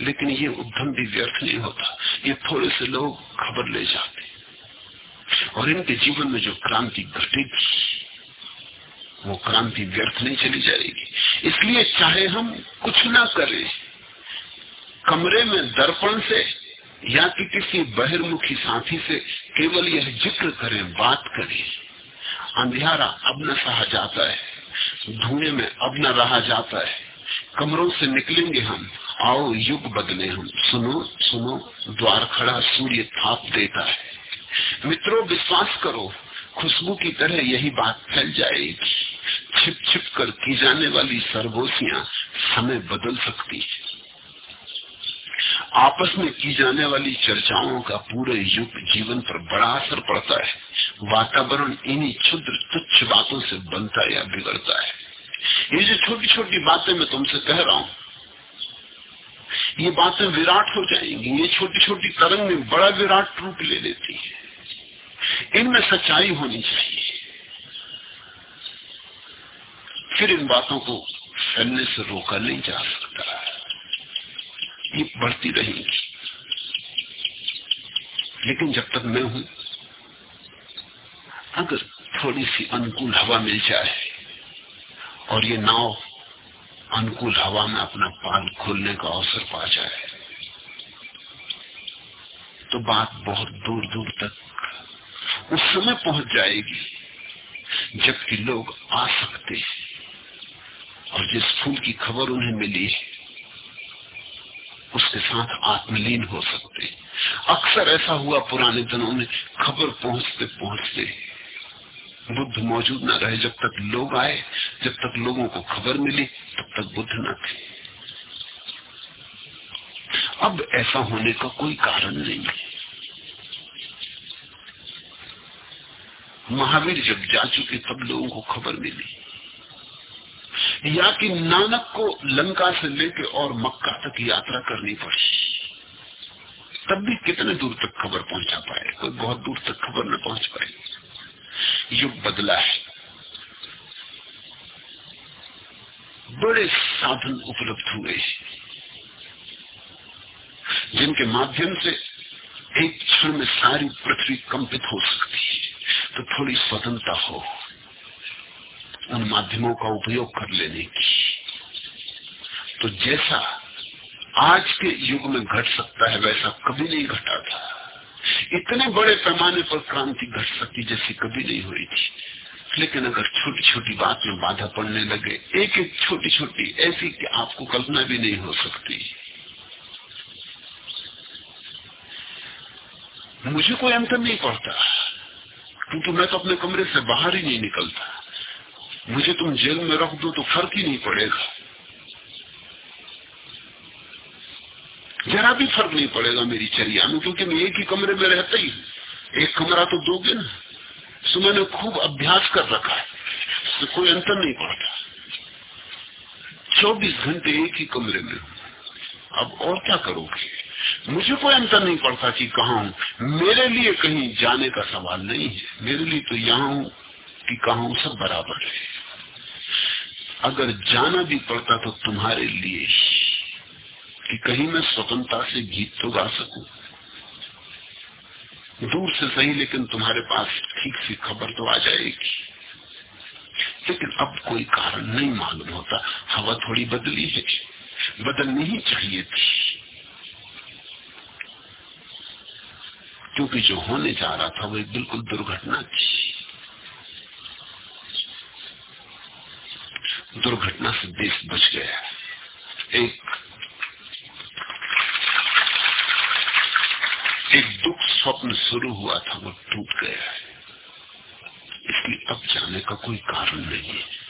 लेकिन ये उद्यम भी व्यर्थ नहीं होता। ये थोड़े से लोग खबर ले जाते और इनके जीवन में जो क्रांति घटेगी, वो क्रांति व्यर्थ नहीं चली जाएगी। इसलिए चाहे हम कुछ ना करें, कमरे में दर्पण से या कि किसी बहिर्मुखी साथी से केवल यह ज़िक्र करें, बात करें। अंधियारा अब न सहा जाता है, धुएँ में अब न रहा जाता है। कमरों से निकलेंगे हम, आओ युग बदले हम। सुनो सुनो, द्वार खड़ा सूर्य थाप देता है। मित्रों, विश्वास करो, खुशबू की तरह यही बात फैल जाएगी। छिप छिप कर की जाने वाली सरगोशियाँ समय बदल सकती है। आपस में की जाने वाली चर्चाओं का पूरे युग जीवन पर बड़ा असर पड़ता है। वातावरण इन्हीं क्षुद्र तुच्छ बातों से बनता या बिगड़ता है। ये जो छोटी छोटी बातें मैं तुमसे कह रहा हूँ, ये बातें विराट हो जाएँगी। ये छोटी छोटी तरंग में बड़ा विराट रूप ले लेती है। इनमें सच्चाई होनी चाहिए। फिर इन बातों को फैलने से रोका नहीं जा सकता। ये बढ़ती रहेंगी। लेकिन जब तक मैं हूँ, अगर थोड़ी सी अनुकूल हवा मिल जाए और ये नाव अनुकूल हवा में अपना पाल खोलने का अवसर पा जाए तो बात बहुत दूर दूर तक उस समय पहुँच जाएगी जबकि लोग आ सकते हैं। और जिस फूल की खबर उन्हें मिली उसके साथ आत्मलीन हो सकते अक्सर ऐसा हुआ पुराने दिनों में, खबर पहुँचते पहुँचते बुद्ध मौजूद न रहे। जब तक लोग आए, जब तक लोगों को खबर मिली, तब तक बुद्ध न थे। अब ऐसा होने का कोई कारण नहीं है। महावीर जब जा चुके तब लोगों को खबर मिली। या कि नानक को लंका से लेकर और मक्का तक यात्रा करनी पड़ी। तब भी कितने दूर तक खबर पहुँचा पाए? कोई बहुत दूर तक खबर न पहुँच पाए युग बदला है। बड़े साधन उपलब्ध हुए जिनके माध्यम से एक क्षण में सारी पृथ्वी कंपित हो सकती है। तो थोड़ी स्वतंत्रता हो उन माध्यमों का उपयोग कर लेने की। तो जैसा आज के युग में घट सकता है, वैसा कभी नहीं घटा था। इतने बड़े पैमाने पर क्रांति घट सकती जैसी कभी नहीं हुई थी। लेकिन अगर छोटी छोटी बात में बाधा पड़ने लगे एक एक छोटी छोटी ऐसी कि आपको कल्पना भी नहीं हो सकती। मुझे कोई अंतर नहीं पड़ता। क्योंकि मैं तो अपने कमरे से बाहर ही नहीं निकलता। मुझे तुम जेल में रख दो तो फ़र्क ही नहीं पड़ेगा। जरा भी फ़र्क नहीं पड़ेगा मेरी चर्या में क्योंकि मैं एक ही कमरे में रहता ही एक कमरा तो दोगे ना सो मैंने खूब अभ्यास कर रखा है तो कोई अंतर नहीं पड़ता। चौबीस घंटे एक ही कमरे में अब और क्या करोगे? मुझे कोई अंतर नहीं पड़ता कि कहा हूँ। मेरे लिए कहीं जाने का सवाल नहीं है। मेरे लिए तो यहाँ हूँ कि कहा हूँ, सब बराबर है। अगर जाना भी पड़ता तो तुम्हारे लिए कि कहीं मैं स्वतंत्रता से गीत तो गा सकू। दूर से सही, लेकिन तुम्हारे पास ठीक सी खबर तो आ जाएगी। लेकिन अब कोई कारण नहीं मालूम होता। हवा थोड़ी बदली है। बदलनी ही चाहिए थी। क्योंकि जो होने जा रहा था वो एक बिल्कुल दुर्घटना थी। दुर्घटना से देश बच गया। एक एक दुख स्वप्न शुरू हुआ था, वो टूट गया है। इसलिए अब जाने का कोई कारण नहीं है।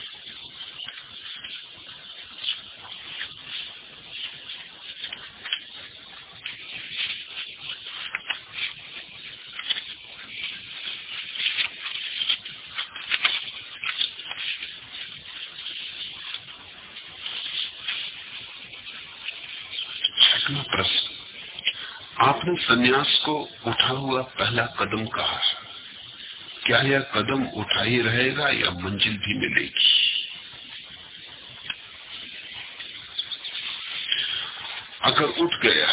आपने सन्यास को उठा हुआ पहला कदम कहा क्या यह कदम उठा ही रहेगा या मंजिल भी मिलेगी? अगर उठ गया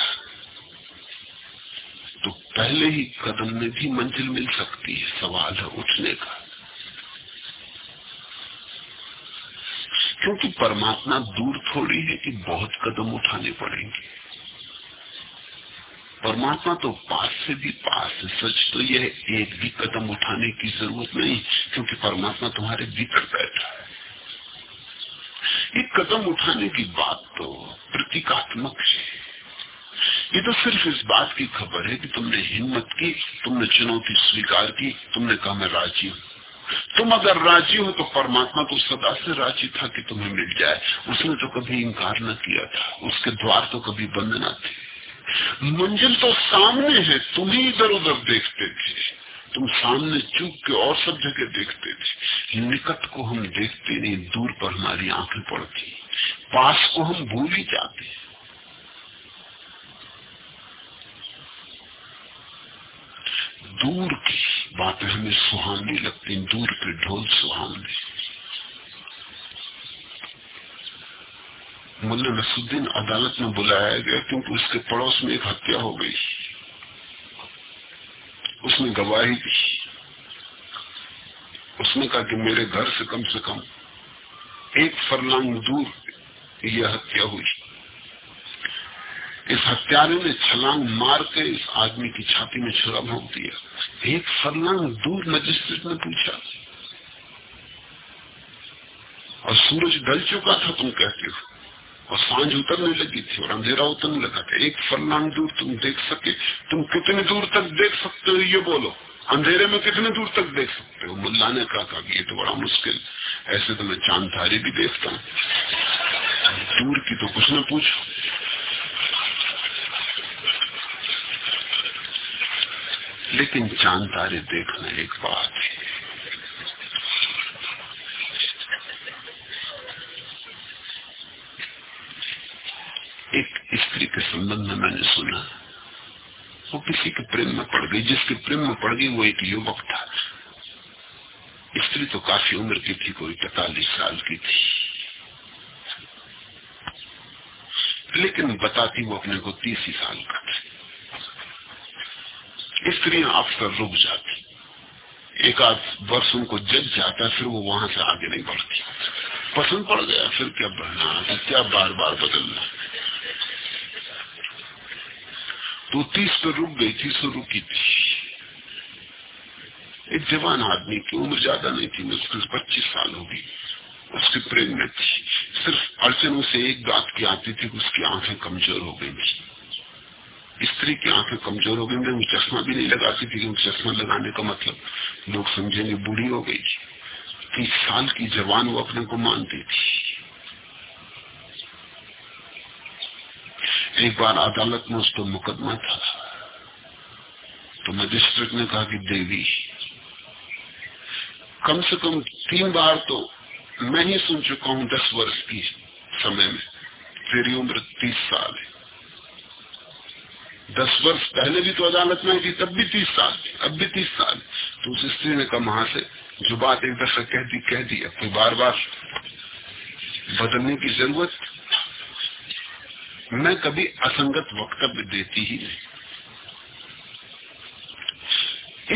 तो पहले ही कदम में भी मंजिल मिल सकती है, सवाल है उठने का। क्योंकि परमात्मा दूर थोड़ी है कि बहुत कदम उठाने पड़ेंगे। परमात्मा तो पास से भी पास है। सच तो यह एक भी कदम उठाने की ज़रूरत नहीं, क्योंकि परमात्मा तुम्हारे भीतर बैठा है। एक कदम उठाने की बात तो प्रतीकात्मक है। ये तो सिर्फ़ इस बात की खबर है कि तुमने हिम्मत की, तुमने चुनौती स्वीकार की, तुमने कहा, मैं राज़ी हूँ। तुम अगर राज़ी हो तो परमात्मा तो सदा से राज़ी था कि तुम्हें मिल जाए। उसने तो कभी इंकार न किया था, उसके द्वार तो कभी बंद न थे। मंजिल तो सामने है तुम ही इधर उधर देखते थे। तुम सामने चूक के और सब जगह देखते थे। निकट को हम देखते नहीं, दूर पर हमारी आँखें पड़ती। पास को हम भूल ही जाते दूर की बातें हमें सुहावनी लगती, दूर के ढोल सुहावने। मुल्ला नसुद्दीन अदालत में बुलाया गया क्योंकि उसके पड़ोस में एक हत्या हो गई। उसने गवाही दी। उसने कहा कि मेरे घर से कम से कम एक फरलांग दूर यह हत्या हुई। इस हत्यारे ने छलांग मार के इस आदमी की छाती में छुरा भोंक दिया। एक फरलांग दूर मजिस्ट्रेट ने पूछा, और सूरज ढल चुका था? तुम कहते हो। और साँझ उतरने लगी थी और अंधेरा उतरने लगा था। एक फरलांग दूर तुम देख सके। तुम कितने दूर तक देख सकते हो, ये बोलो। अंधेरे में कितने दूर तक देख सकते हो? मुल्ला ने कहा था ये तो बड़ा मुश्किल। ऐसे तो मैं चाँद तारे भी देखता हूँ। दूर की तो कुछ न पूछो। लेकिन चाँद तारे देखना एक बात है। स्त्री के संबंध में मैंने सुना। वो किसी के प्रेम में पड़ गई। जिसके प्रेम में पड़ गई, वो एक युवक था। स्त्री तो काफ़ी उम्र की थी, कोई पैतालीस साल की थी। लेकिन बताती वो अपने को तीस ही साल का था। स्त्रियाँ अक्सर रुक जाती। एक आध वर्ष उनको जज जाता, फिर वो वहाँ से आगे नहीं बढ़ती। पसंद पड़ गया, फिर क्या बढ़ना, क्या बार बार बदलना? तो तीस पर रुक गई थी सो रुकी थी। एक जवान आदमी की उम्र ज़्यादा नहीं थी, मैं मुश्किल पच्चीस साल होगी उसकी प्रेम में थी। सिर्फ़ अड़चनों से एक बात की आती थी उसकी आँखें कमज़ोर हो गई थी स्त्री की आँखें कमज़ोर हो गई वो चश्मा भी नहीं लगाती थी, क्योंकि चश्मा लगाने का मतलब लोग समझेंगे बूढ़ी हो गई थी। तीस साल की जवान वो अपने को मानती थी। एक बार अदालत में उस पर मुकदमा था। तो मजिस्ट्रेट ने कहा कि देवी, कम से कम तीन बार तो मैं ही सुन चुका हूँ दस वर्ष की समय में। तेरी उम्र तीस साल है। दस वर्ष पहले भी तो अदालत में थी, तब भी तीस साल अब भी तीस साल तो उस स्त्री ने कहा, वहाँ से जो बात एक दफ़ा कह दी कह दी। अब कोई बार बार बदलने की ज़रूरत मैं कभी असंगत वक्तव्य देती ही नहीं।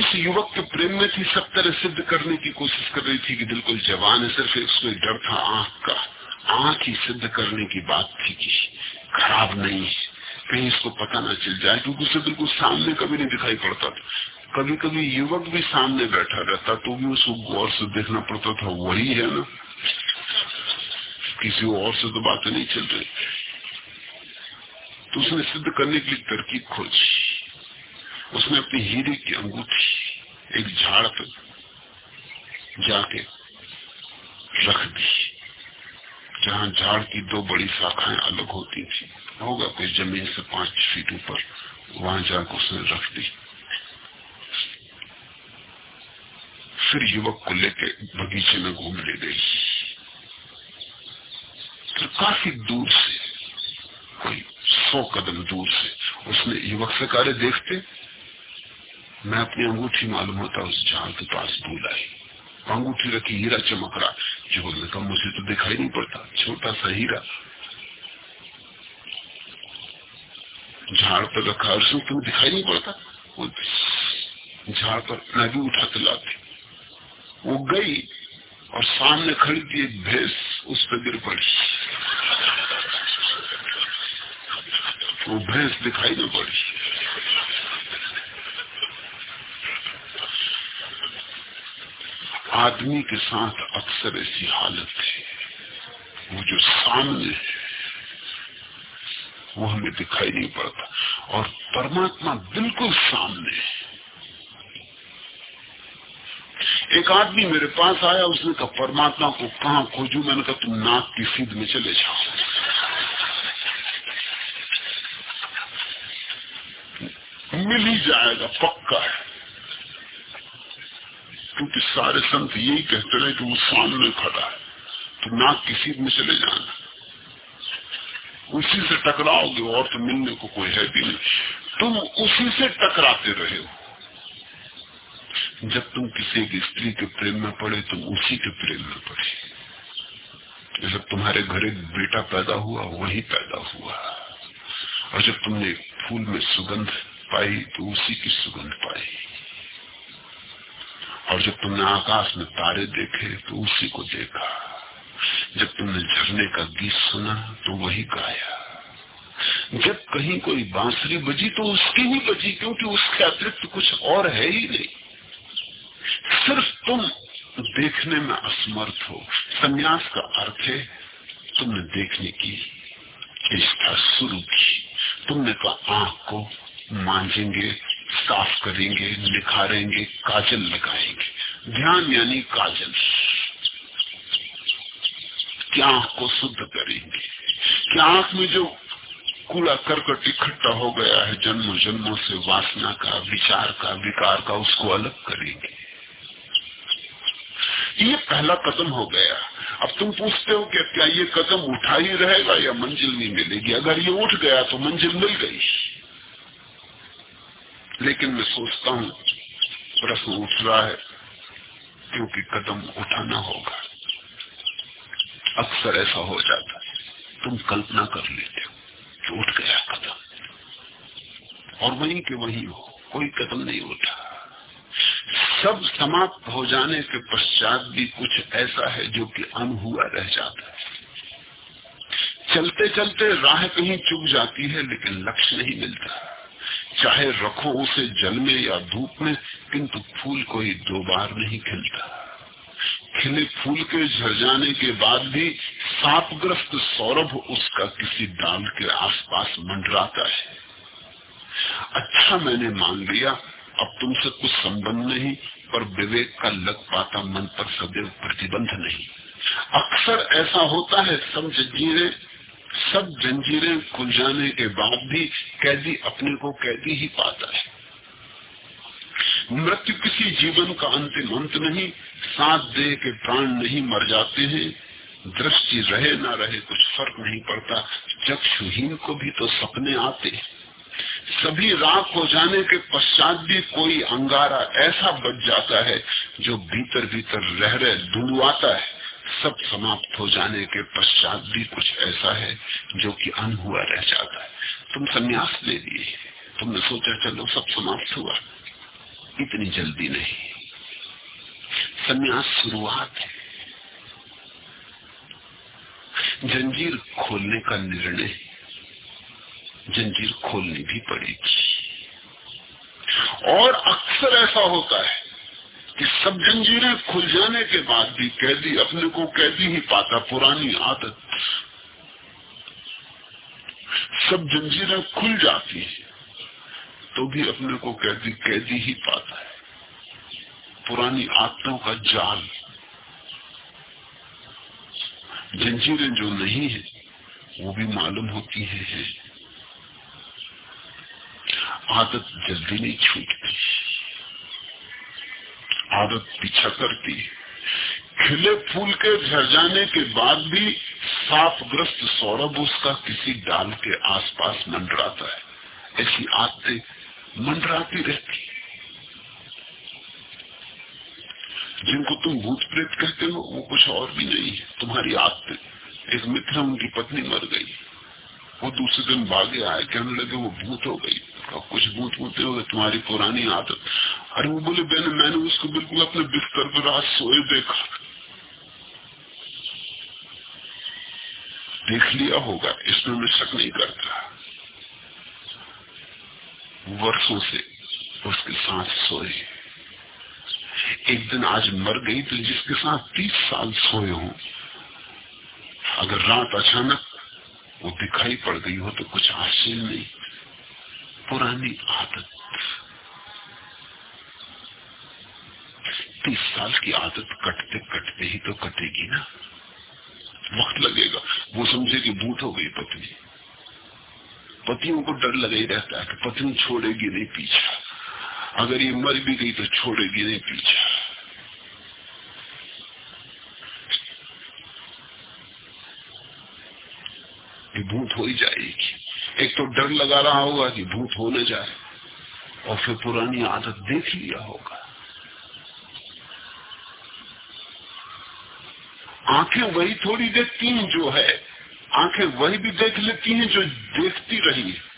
इस युवक के प्रेम में थी, सब तरह सिद्ध करने की कोशिश कर रही थी कि बिल्कुल जवान है, सिर्फ़ इसको डर था, आँख का, आँख ही सिद्ध करने की बात थी कि खराब नहीं कहीं इसको पता ना चल जाए, क्योंकि उसे बिल्कुल सामने कभी नहीं दिखाई पड़ता था। कभी कभी युवक भी सामने बैठा रहता तो भी उसको गौर से देखना पड़ता था, वही है ना। किसी और से तो बातें नहीं चल रही। तो उसने सिद्ध करने के लिए तरकीब खोजी उसने अपनी हीरे की अंगूठी, एक झाड़ पर जाके रख दी, जहाँ झाड़ की दो बड़ी शाखाएँ अलग होती थी। होगा कोई ज़मीन से पाँच फीट ऊपर, वहाँ जाकर उसने रख दी। फिर युवक को लेके बगीचे में घूमने गई। तो काफ़ी दूर से सौ कदम दूर से। उसने युवक से कार्य देखते, मैं अपनी अंगूठी मालूम होता उस झाड़ के पास भूल आई। अंगूठी रखी, हीरा चमक रहा। युवक ने कहा, मुझे तो दिखाई नहीं पड़ता, छोटा सा हीरा। झाड़ पर रखा, और उसमें तुम्हें दिखाई नहीं पड़ता? झाड़ पर मैं भी उठा के वो गई और सामने खड़ी थी एक भैंस, उस पर गिर पड़ी। वो भैंस दिखाई न पड़ी आदमी के साथ अक्सर ऐसी हालत है वो जो सामने है वो हमें दिखाई नहीं पड़ता और परमात्मा बिल्कुल सामने है एक आदमी मेरे पास आया उसने कहा परमात्मा को कहा खोजू मैंने कहा तुम नाक की सीध में चले जाओ मिल ही जाएगा, पक्का है। क्योंकि सारे संत यही कहते रहे कि वो सामने खड़ा है तो नाक किसी में चले जाना। उसी से टकराओगे और तो मिलने को कोई है भी नहीं। तुम उसी से टकराते रहे हो। जब तुम किसी की स्त्री के प्रेम में पड़े, तुम उसी के प्रेम में पड़े। जब तुम्हारे घर एक बेटा पैदा हुआ, वही पैदा हुआ। और जब तुमने फूल में सुगंध पाई तो उसी की सुगंध पाई। और जब तुमने आकाश में तारे देखे तो उसी को देखा। जब तुमने झरने का गीत सुना तो वही गाया। जब कहीं कोई बांसुरी बजी तो उसकी ही बजी, क्योंकि उसके अतिरिक्त कुछ और है ही नहीं। सिर्फ़ तुम देखने में असमर्थ हो। संन्यास का अर्थ है, तुमने देखने की निष्ठा शुरू की। तुमने कहा, आँख को मांझेंगे, साफ़ करेंगे, निखारेंगे, काजल लगाएँगे। ध्यान यानी काजल। क्या आँख को शुद्ध करेंगे? क्या आँख में जो कूड़ा करकट इकट्ठा हो गया है जन्मों जन्मों से वासना का, विचार का, विकार का, उसको अलग करेंगे? ये पहला कदम हो गया। अब तुम पूछते हो कि क्या ये कदम उठा ही रहेगा या मंजिल नहीं मिलेगी? अगर ये उठ गया तो मंजिल मिल गई। लेकिन मैं सोचता हूँ, प्रश्न उठ रहा है, क्योंकि कदम उठाना होगा। अक्सर ऐसा हो जाता है, तुम कल्पना कर लेते हो कि उठ गया कदम। और वहीं के वहीं हो, कोई कदम नहीं उठा। सब समाप्त हो जाने के पश्चात भी कुछ ऐसा है जो कि अनहुआ रह जाता है। चलते चलते राह कहीं चुक जाती है, लेकिन लक्ष्य नहीं मिलता। चाहे रखो उसे जल में या धूप में, किंतु फूल कोई दो बार नहीं खिलता। खिले फूल के झर जाने के बाद भी सापग्रस्त सौरभ उसका किसी डाल के आसपास मंडराता है। अच्छा मैंने मान लिया, अब तुमसे कुछ संबंध नहीं, पर विवेक का लग पाता मन पर सदैव प्रतिबंध नहीं। अक्सर ऐसा होता है सब जंजीरें सब जंजीरें खुल जाने के बाद भी कैदी अपने को कैदी ही पाता है। मृत्यु किसी जीवन का अंतिम अंत नहीं, साथ दे के प्राण नहीं मर जाते हैं। दृष्टि रहे ना रहे कुछ फ़र्क नहीं पड़ता। चक्षुहीन को भी तो सपने आते सभी राख हो जाने के पश्चात भी कोई अंगारा ऐसा बच जाता है जो भीतर भीतर रह रहे धुलवाता है। सब समाप्त हो जाने के पश्चात भी कुछ ऐसा है जो कि अनहुआ रह जाता है। तुम संन्यास ले लिए। तुमने सोचा, चलो, सब समाप्त हुआ। इतनी जल्दी नहीं। संन्यास शुरुआत है। जंजीर खोलने का निर्णय, जंजीर खोलनी भी पड़ेगी। और अक्सर ऐसा होता है कि सब जंजीरें खुल जाने के बाद भी कैदी अपने को कैदी ही पाता पुरानी आदत। सब जंजीरें खुल जाती है तो भी अपने को कैदी कैदी ही पाता है। पुरानी आदतों का जाल। जंजीरें जो नहीं है वो भी मालूम होती है, है। आदत जल्दी नहीं छूटती। आदत पीछा करती खिले फूल के झर जाने के बाद भी सापग्रस्त सौरभ उसका किसी डाल के आसपास मंडराता है। ऐसी आदतें मंडराती रहती जिनको तुम भूत प्रेत कहते हो, वो कुछ और भी नहीं है। तुम्हारी आदतें। एक मित्र उनकी पत्नी मर गई। वो दूसरे दिन भागे आए, कहने लगे, वो भूत हो गई। और कुछ भूत भूते हो तुम्हारी पुरानी आदत अरे वो बोले, बहन, मैंने उसको बिल्कुल अपने बिस्तर पर रात सोए देखा। देख लिया होगा, इसमें मैं शक नहीं करता। वर्षों से उसके साथ सोए। एक दिन आज मर गई तो जिसके साथ तीस साल सोए हो, अगर रात अचानक वो दिखाई पड़ गई हो तो कुछ आश्चर्य नहीं। पुरानी आदत। तीस साल की आदत कटते कटते ही तो कटेगी ना। वक्त लगेगा। वो समझे कि भूत हो गई पत्नी। पतियों को डर लगे रहता है कि पत्नी छोड़ेगी नहीं पीछा। अगर ये मर भी गई तो छोड़ेगी नहीं पीछा। ये भूत हो ही जाएगी। एक तो डर लगा रहा होगा कि भूत हो न जाए, और फिर पुरानी आदत देख लिया होगा। आँखें वही थोड़ी देखती हैं जो है। आँखें वही भी देख लेती हैं जो देखती रही है।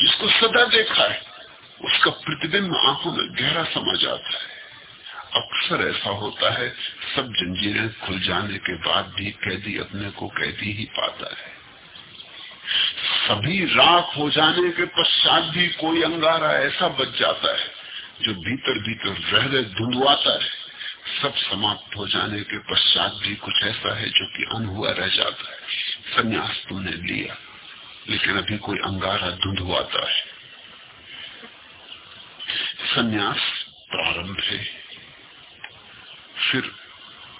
जिसको सदा देखा है, उसका प्रतिबिंब आँखों में गहरा समा जाता है। अक्सर ऐसा होता है, सब जंजीरें खुल जाने के बाद भी कैदी अपने को कैदी ही पाता है। सभी राख हो जाने के पश्चात भी कोई अंगारा ऐसा बच जाता है, जो भीतर भीतर रह रहे धुंधवाता है। सब समाप्त हो जाने के पश्चात भी कुछ ऐसा है जो कि अनहुआ रह जाता है। संन्यास तुमने लिया, लेकिन अभी कोई अंगारा धुंधुआता है। संन्यास प्रारंभ है। फिर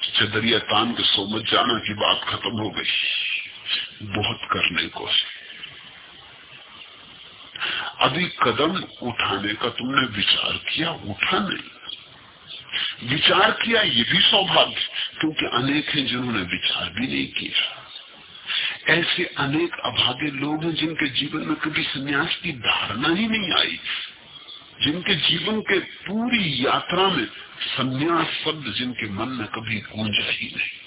चदरिया तान के सोमत जाना की बात खत्म हो गई। बहुत करने को है। अभी कदम उठाने का तुमने विचार किया, उठा नहीं। विचार किया ये भी सौभाग्य, क्योंकि अनेक हैं जिन्होंने विचार भी नहीं किया। ऐसे अनेक अभागे लोग हैं जिनके जीवन में कभी संन्यास की धारणा ही नहीं आई। जिनके जीवन के पूरी यात्रा में संन्यास शब्द जिनके मन में कभी गूंजा ही नहीं।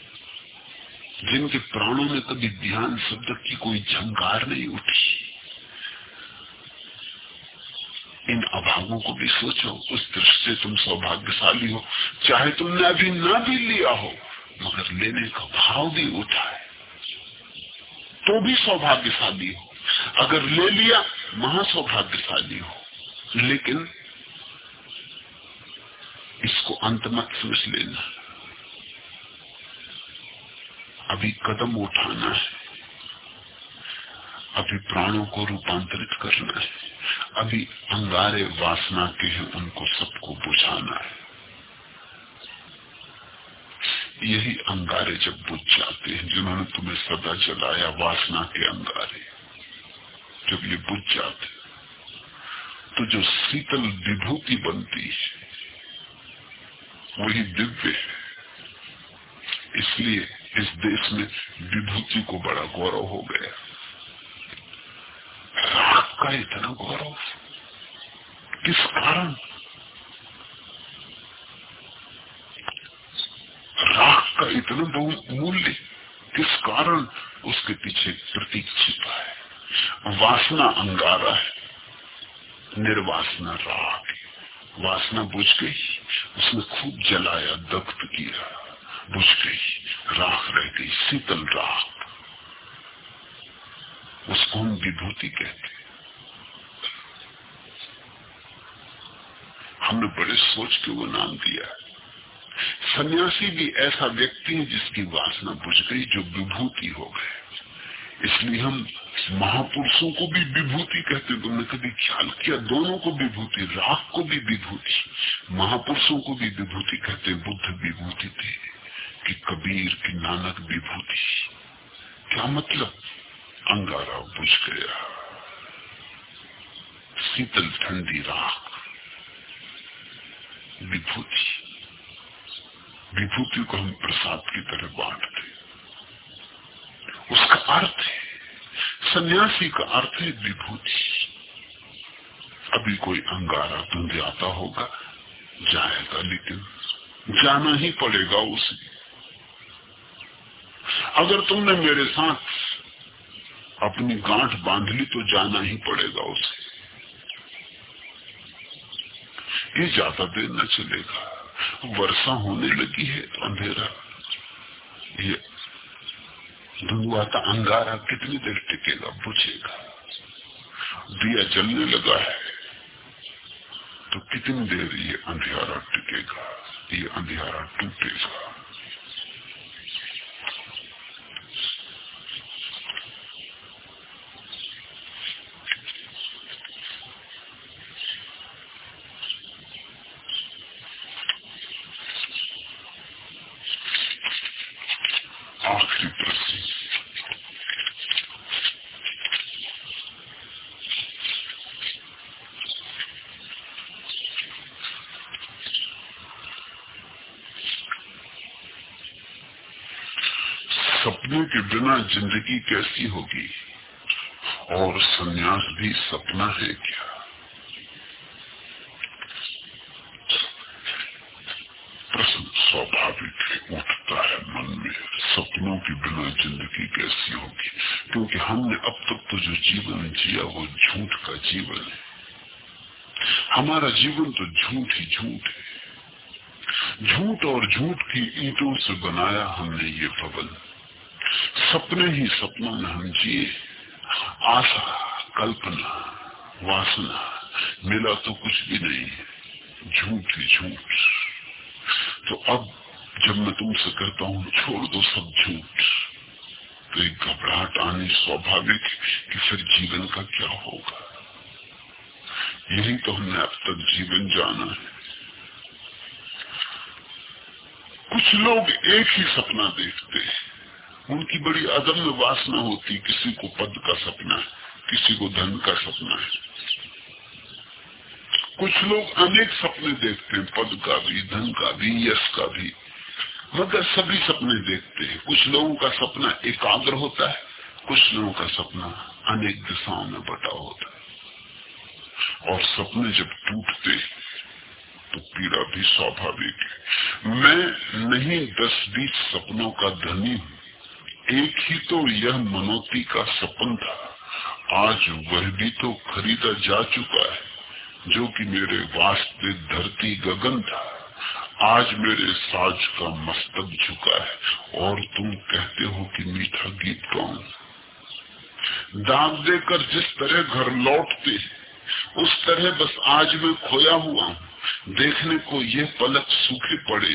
जिनके प्राणों में कभी ध्यान शब्द की कोई झंकार नहीं उठी। इन अभावों को भी सोचो, उस दृष्टि से तुम सौभाग्यशाली हो। चाहे तुमने अभी ना भी लिया हो, मगर लेने का भाव भी उठा है। तो भी सौभाग्यशाली हो। अगर ले लिया, महासौभाग्यशाली हो। लेकिन इसको अंत मत समझ लेना। अभी कदम उठाना है। अभी प्राणों को रूपांतरित करना है। अभी अंगारे वासना के हैं, उनको सबको बुझाना है। यही अंगारे जब बुझ जाते हैं, जिन्होंने तुम्हें सदा जलाया वासना के अंगारे, जब ये बुझ जाते तो जो शीतल विभूति बनती है, वही दिव्य है। इसलिए इस देश में विभूति को बड़ा गौरव हो गया। का इतना गौरव किस कारण? राख का इतना बहुमूल्य, किस कारण उसके पीछे प्रतीक छिपा है? वासना अंगारा है। निर्वासना राख वासना बुझ गई। उसने खूब जलाया, दग्ध किया। बुझ गई। राख रह गई, शीतल राख। उसको हम विभूति कहते हमने बड़े सोच के वो नाम दिया। सन्यासी भी ऐसा व्यक्ति है जिसकी वासना बुझ गई, जो विभूति हो गए। इसलिए हम महापुरुषों को भी विभूति कहते तुमने कभी ख्याल किया? दोनों को विभूति, राख को भी विभूति, महापुरुषों को भी विभूति कहते बुद्ध विभूति थे कि कबीर, की नानक विभूति। क्या मतलब? अंगारा बुझ गया। शीतल ठंडी राख। विभूति। विभूति को हम प्रसाद की तरह बांटते उसका अर्थ है, सन्यासी का अर्थ है विभूति। अभी कोई अंगारा धुंध आता होगा, जाएगा, लेकिन जाना ही पड़ेगा उसे। अगर तुमने मेरे साथ अपनी गांठ बाँध ली तो जाना ही पड़ेगा उसे। ये ज़्यादा देर न चलेगा। वर्षा होने लगी है अंधेरा। ये धुआता अंगारा कितनी देर टिकेगा बुझेगा दिया जलने लगा है तो कितनी देर ये अंधेरा टिकेगा, ये अंधेरा टूटेगा। बिना ज़िंदगी कैसी होगी? और सन्यास भी सपना है क्या? प्रश्न स्वाभाविक उठता है मन में, सपनों के बिना ज़िंदगी कैसी होगी? क्योंकि हमने अब तक तो जो जीवन जिया, वो झूठ का जीवन है। हमारा जीवन तो झूठ ही झूठ है। झूठ और झूठ की ईंटों से बनाया हमने ये भवन। सपने ही सपनों में हम जिए। आशा, कल्पना, वासना, मिला तो कुछ भी नहीं। झूठ ही झूठ। तो अब जब मैं तुमसे कहता हूँ, छोड़ दो सब झूठ। तो एक घबराहट आनी स्वाभाविक कि फिर जीवन का क्या होगा? यही तो हमने अब तक जीवन जाना है। कुछ लोग एक ही सपना देखते हैं। उनकी बड़ी अदम्य वासना होती किसी को पद का सपना है, किसी को धन का सपना है। कुछ लोग अनेक सपने देखते हैं, पद का भी, धन का भी, यश का भी। मगर सभी सपने देखते हैं। कुछ लोगों का सपना एकाग्र होता है, कुछ लोगों का सपना अनेक दिशाओं में बटा होता है। और सपने जब टूटते तो पीड़ा भी स्वाभाविक है। मैं नहीं दस बीस सपनों का धनी हूँ। एक ही तो यह मनोती का सपन था। आज वह भी तो खरीदा जा चुका है, जो कि मेरे वास्ते धरती गगन था। आज मेरे साज का मस्तक झुका है, और तुम कहते हो कि मीठा गीत गाऊं दाग देकर जिस तरह घर लौटते उस तरह बस आज मैं खोया हुआ हूँ। देखने को ये पलक सूखे पड़े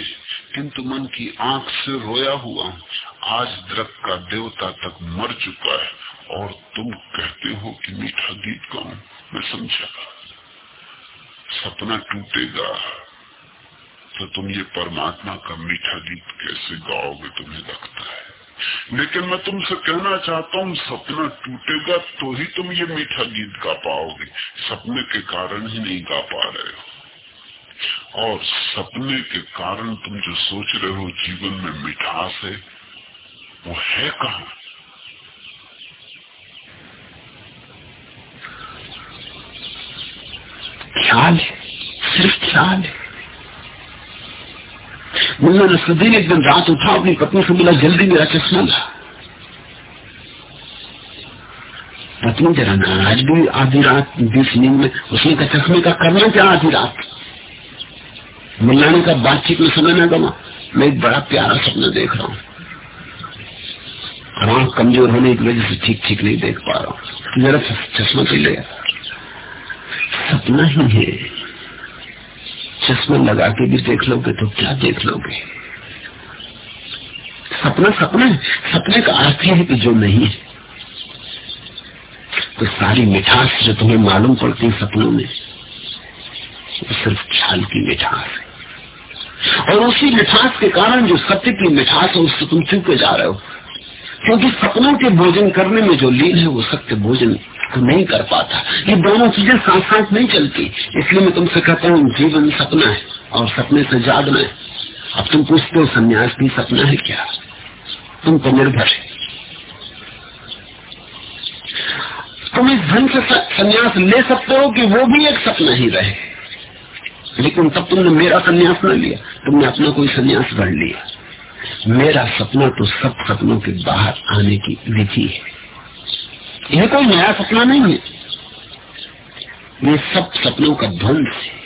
किंतु मन की आँख से रोया हुआ आज द्रक का देवता तक मर चुका है और तुम कहते हो कि मीठा गीत गाऊ? मैं समझा। सपना टूटेगा तो तुम ये परमात्मा का मीठा गीत कैसे गाओगे तुम्हें लगता है? लेकिन मैं तुमसे कहना चाहता हूँ, सपना टूटेगा तो ही तुम ये मीठा गीत गा पाओगे। सपने के कारण ही नहीं गा पा रहे हो। और सपने के कारण तुम जो सोच रहे हो, जीवन में मिठास है वो है कहा? ख्याल है, सिर्फ़ ख्याल है। मुल्ला नसरुद्दीन एक दिन रात उठा, अपनी पत्नी से मिला, जल्दी मेरा चश्मा ला। पत्नी जरा नाराज़ भी आधी रात बीस नींद में, उसने का चश्मे का करना क्या आधी रात? मुल्ला ने का बातचीत में समय न गवा मैं एक बड़ा प्यारा सपना देख रहा हूँ। आँख कमज़ोर होने की वजह से ठीक ठीक नहीं देख पा रहा हूँ। जरा चश्मा तो ले सपना ही है। चश्मा लगा के भी देख लोगे तो क्या देख लोगे? सपना सपना है। सपने का अर्थ है कि जो नहीं है तो सारी मिठास जो तुम्हें मालूम पड़ती है सपनों में, वो सिर्फ़ ख्याल की मिठास है। और उसी मिठास के कारण जो सत्य की मिठास है, उससे तुम चूके जा रहे हो। क्योंकि सपनों के भोजन करने में जो लीन है वो सत्य भोजन को नहीं कर पाता। ये दोनों चीज़ें साथ साथ नहीं चलती। इसलिए मैं तुमसे कहता हूँ, जीवन सपना है और सपने से जागना है। अब तुम पूछते हो, संन्यास भी सपना है क्या? तुम पर निर्भर है। तुम इस धन से संन्यास ले सकते हो कि वो भी एक सपना ही रहे। लेकिन तब तुमने मेरा संन्यास न लिया, तुमने अपना कोई संन्यास भर लिया। मेरा सपना तो सब सपनों के बाहर आने की विधि है। यह कोई नया सपना नहीं है। ये सब सपनों का ध्वंस है।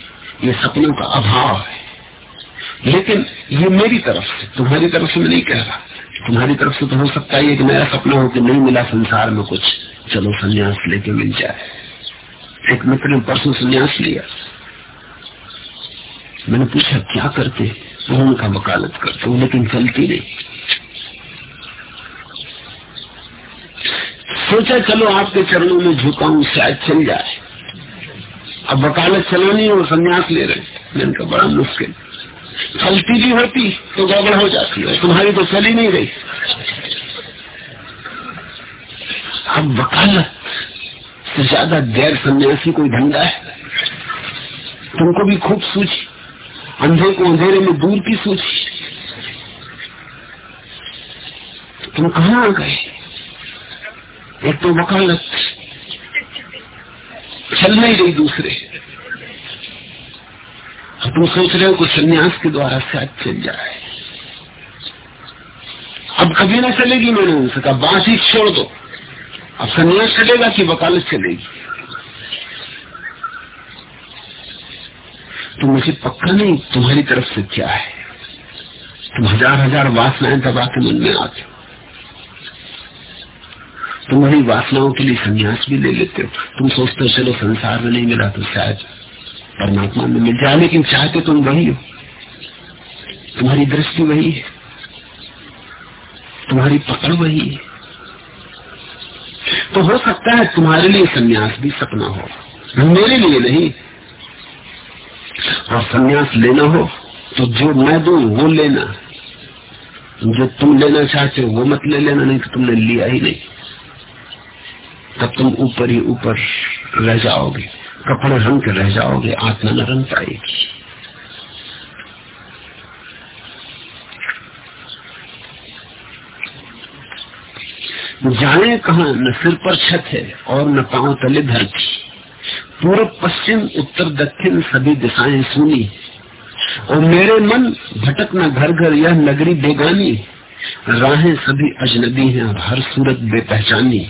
ये सपनों का अभाव है। लेकिन ये मेरी तरफ़ से, तुम्हारी तरफ़ से मैं नहीं कह रहा। तुम्हारी तरफ़ से तो हो सकता है एक नया सपना हो कि नहीं मिला संसार में कुछ। चलो संन्यास लेके मिल जाए। एक मित्र ने परसों संन्यास लिया। मैंने पूछा, क्या करते उनका वकालत करते हो लेकिन चलती नहीं। सोचा, चलो आपके चरणों में झुकाऊं, शायद चल जाए। अब वकालत चलानी और संन्यास ले रहे मैंने कहा, बड़ा मुश्किल। चलती भी होती तो गड़बड़ हो जाती है। तुम्हारी तो चली नहीं रही। अब वकालत से ज़्यादा गैर सन्यासी कोई धंधा है? तुमको भी खूब सूझी। अंधे को अंधेरे में दूर की सूझी तुम कहा आ गए? एक तो वकालत। चल नहीं रही दूसरे। तुम सोच रहे हो कि संन्यास के द्वारा शायद चल जाए। अब कभी ना चलेगी मैंने उनसे कहा बात ही छोड़ दो। अब संन्यास चलेगा कि वकालत चलेगी? तो मुझे पक्का नहीं, तुम्हारी तरफ़ से क्या है? तुम हज़ार हज़ार वासनाएँ दबा के मन में आते हो। तुम्हारी वासनाओं के लिए संन्यास भी ले लेते हो। तुम सोचते हो, चलो संसार में नहीं मिला तो शायद परमात्मा में मिल जाए, लेकिन चाहते तुम वही हो। तुम्हारी दृष्टि वही है। तुम्हारी पकड़ वही है। तो हो सकता है तुम्हारे लिए सन्यास भी सपना हो, मेरे लिए नहीं और सन्यास लेना हो तो जो मैं दू, वो लेना। जो तुम लेना चाहते हो, वो मत ले लेना, नहीं तो तुमने लिया ही नहीं। तब तुम ऊपर ही ऊपर रह जाओगे। कपड़े रंग के रह जाओगे, आत्मा न रंग पाएगी। जाने कहा, न सिर पर छत है और न पाँव तले धरती। पूर्व, पश्चिम, उत्तर, दक्षिण, सभी दिशाएँ सुनी। और मेरे मन भटकना घर घर यह नगरी बेगानी। राहें सभी अजनबी हैं और हर सूरत बेपहचानी।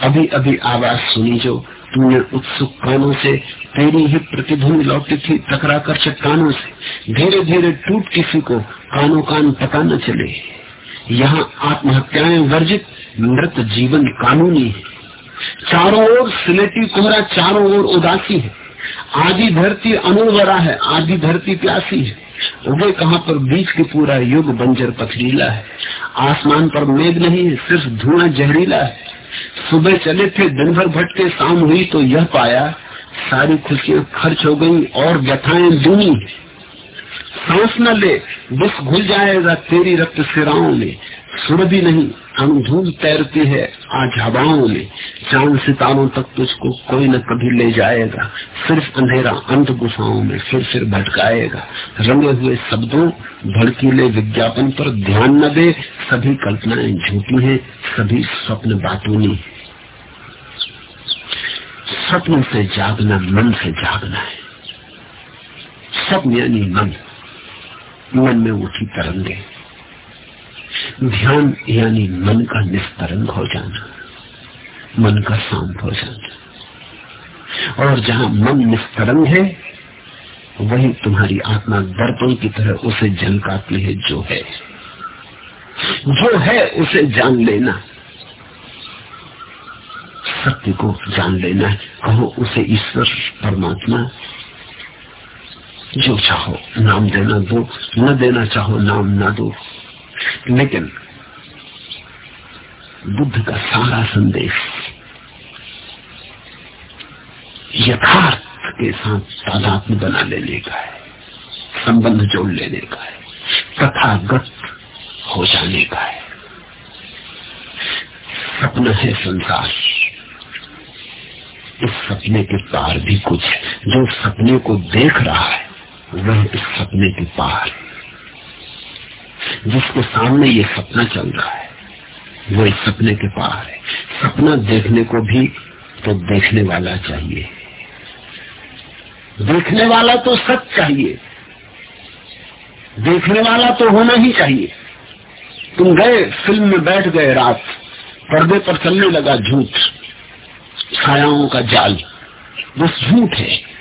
अभी अभी आवाज़ सुनी जो तुमने उत्सुक कानों से, तेरी ही प्रतिध्वनि लौटी थी टकरा कर चट्टानों से। धीरे धीरे टूट किसी को, कानों कान पता न चले। यहाँ आत्महत्याएँ वर्जित, मृत जीवन कानूनी। है चारों ओर सिलेटी कोहरा चारों ओर उदासी है। आधी धरती अनुवरा है, आधी धरती प्यासी है। उगे कहाँ पर बीच के पूरा युग बंजर पथरीला है। आसमान पर मेघ नहीं है सिर्फ़ धुआँ जहरीला है। सुबह चले थे दिन भर भटके, शाम हुई तो यह पाया, सारी खुशियाँ खर्च हो गई और व्यथाएँ दूनी। सांस न ले, बस घुल जाएगा तेरी रक्त सिराओं में, सुर भी नहीं। अणुधूल तैरती है आज हवाओं में। चाँद सितारों तक तुझको कोई न कभी ले जाएगा। सिर्फ़ अंधेरा अंत गुफाओं में फिर फिर भटकाएगा। रंगे हुए शब्दों भड़कीले विज्ञापन पर ध्यान न दे। सभी कल्पनाएँ झूठी हैं, सभी स्वप्न बातूनी स्वप्न से जागना मन से जागना है। स्वप्न यानी मन। मन में उठी तरंगे। ध्यान यानी मन का निस्तरंग हो जाना, मन का शांत हो जाना। और जहाँ मन निस्तरंग है, वही तुम्हारी आत्मा दर्पण की तरह उसे झलकाती है, जो है। जो है, उसे जान लेना। सत्य को जान लेना है। कहो उसे ईश्वर, परमात्मा। जो चाहो, नाम देना दो, न देना चाहो, नाम ना दो। लेकिन बुद्ध का सारा संदेश यथार्थ के साथ तादात्म बना लेने का है, संबंध जोड़ लेने का है, तथागत हो जाने का है। सपना है संसार। इस सपने के पार भी कुछ है। जो सपने को देख रहा है, वह इस सपने के पार है। जिसके सामने ये सपना चल रहा है। वो इस सपने के पार है। सपना देखने को भी तो देखने वाला चाहिए। देखने वाला तो सच चाहिए। देखने वाला तो होना ही चाहिए। तुम गए, फ़िल्म में बैठ गए रात। पर्दे पर चलने लगा झूठ। छायाओं का जाल। बस झूठ है।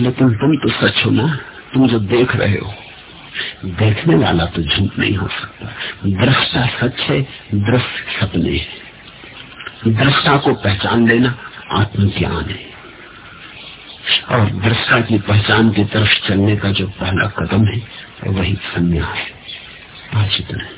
लेकिन तुम तो सच हो ना। तुम जो देख रहे हो। देखने वाला तो झूठ नहीं हो सकता। दृष्टा सच है दृश्य सपने है। दृष्टा को पहचान लेना आत्मज्ञान है। और दृष्टा की पहचान की तरफ़ चलने का जो पहला कदम है, वही संन्यास है। आज इतना।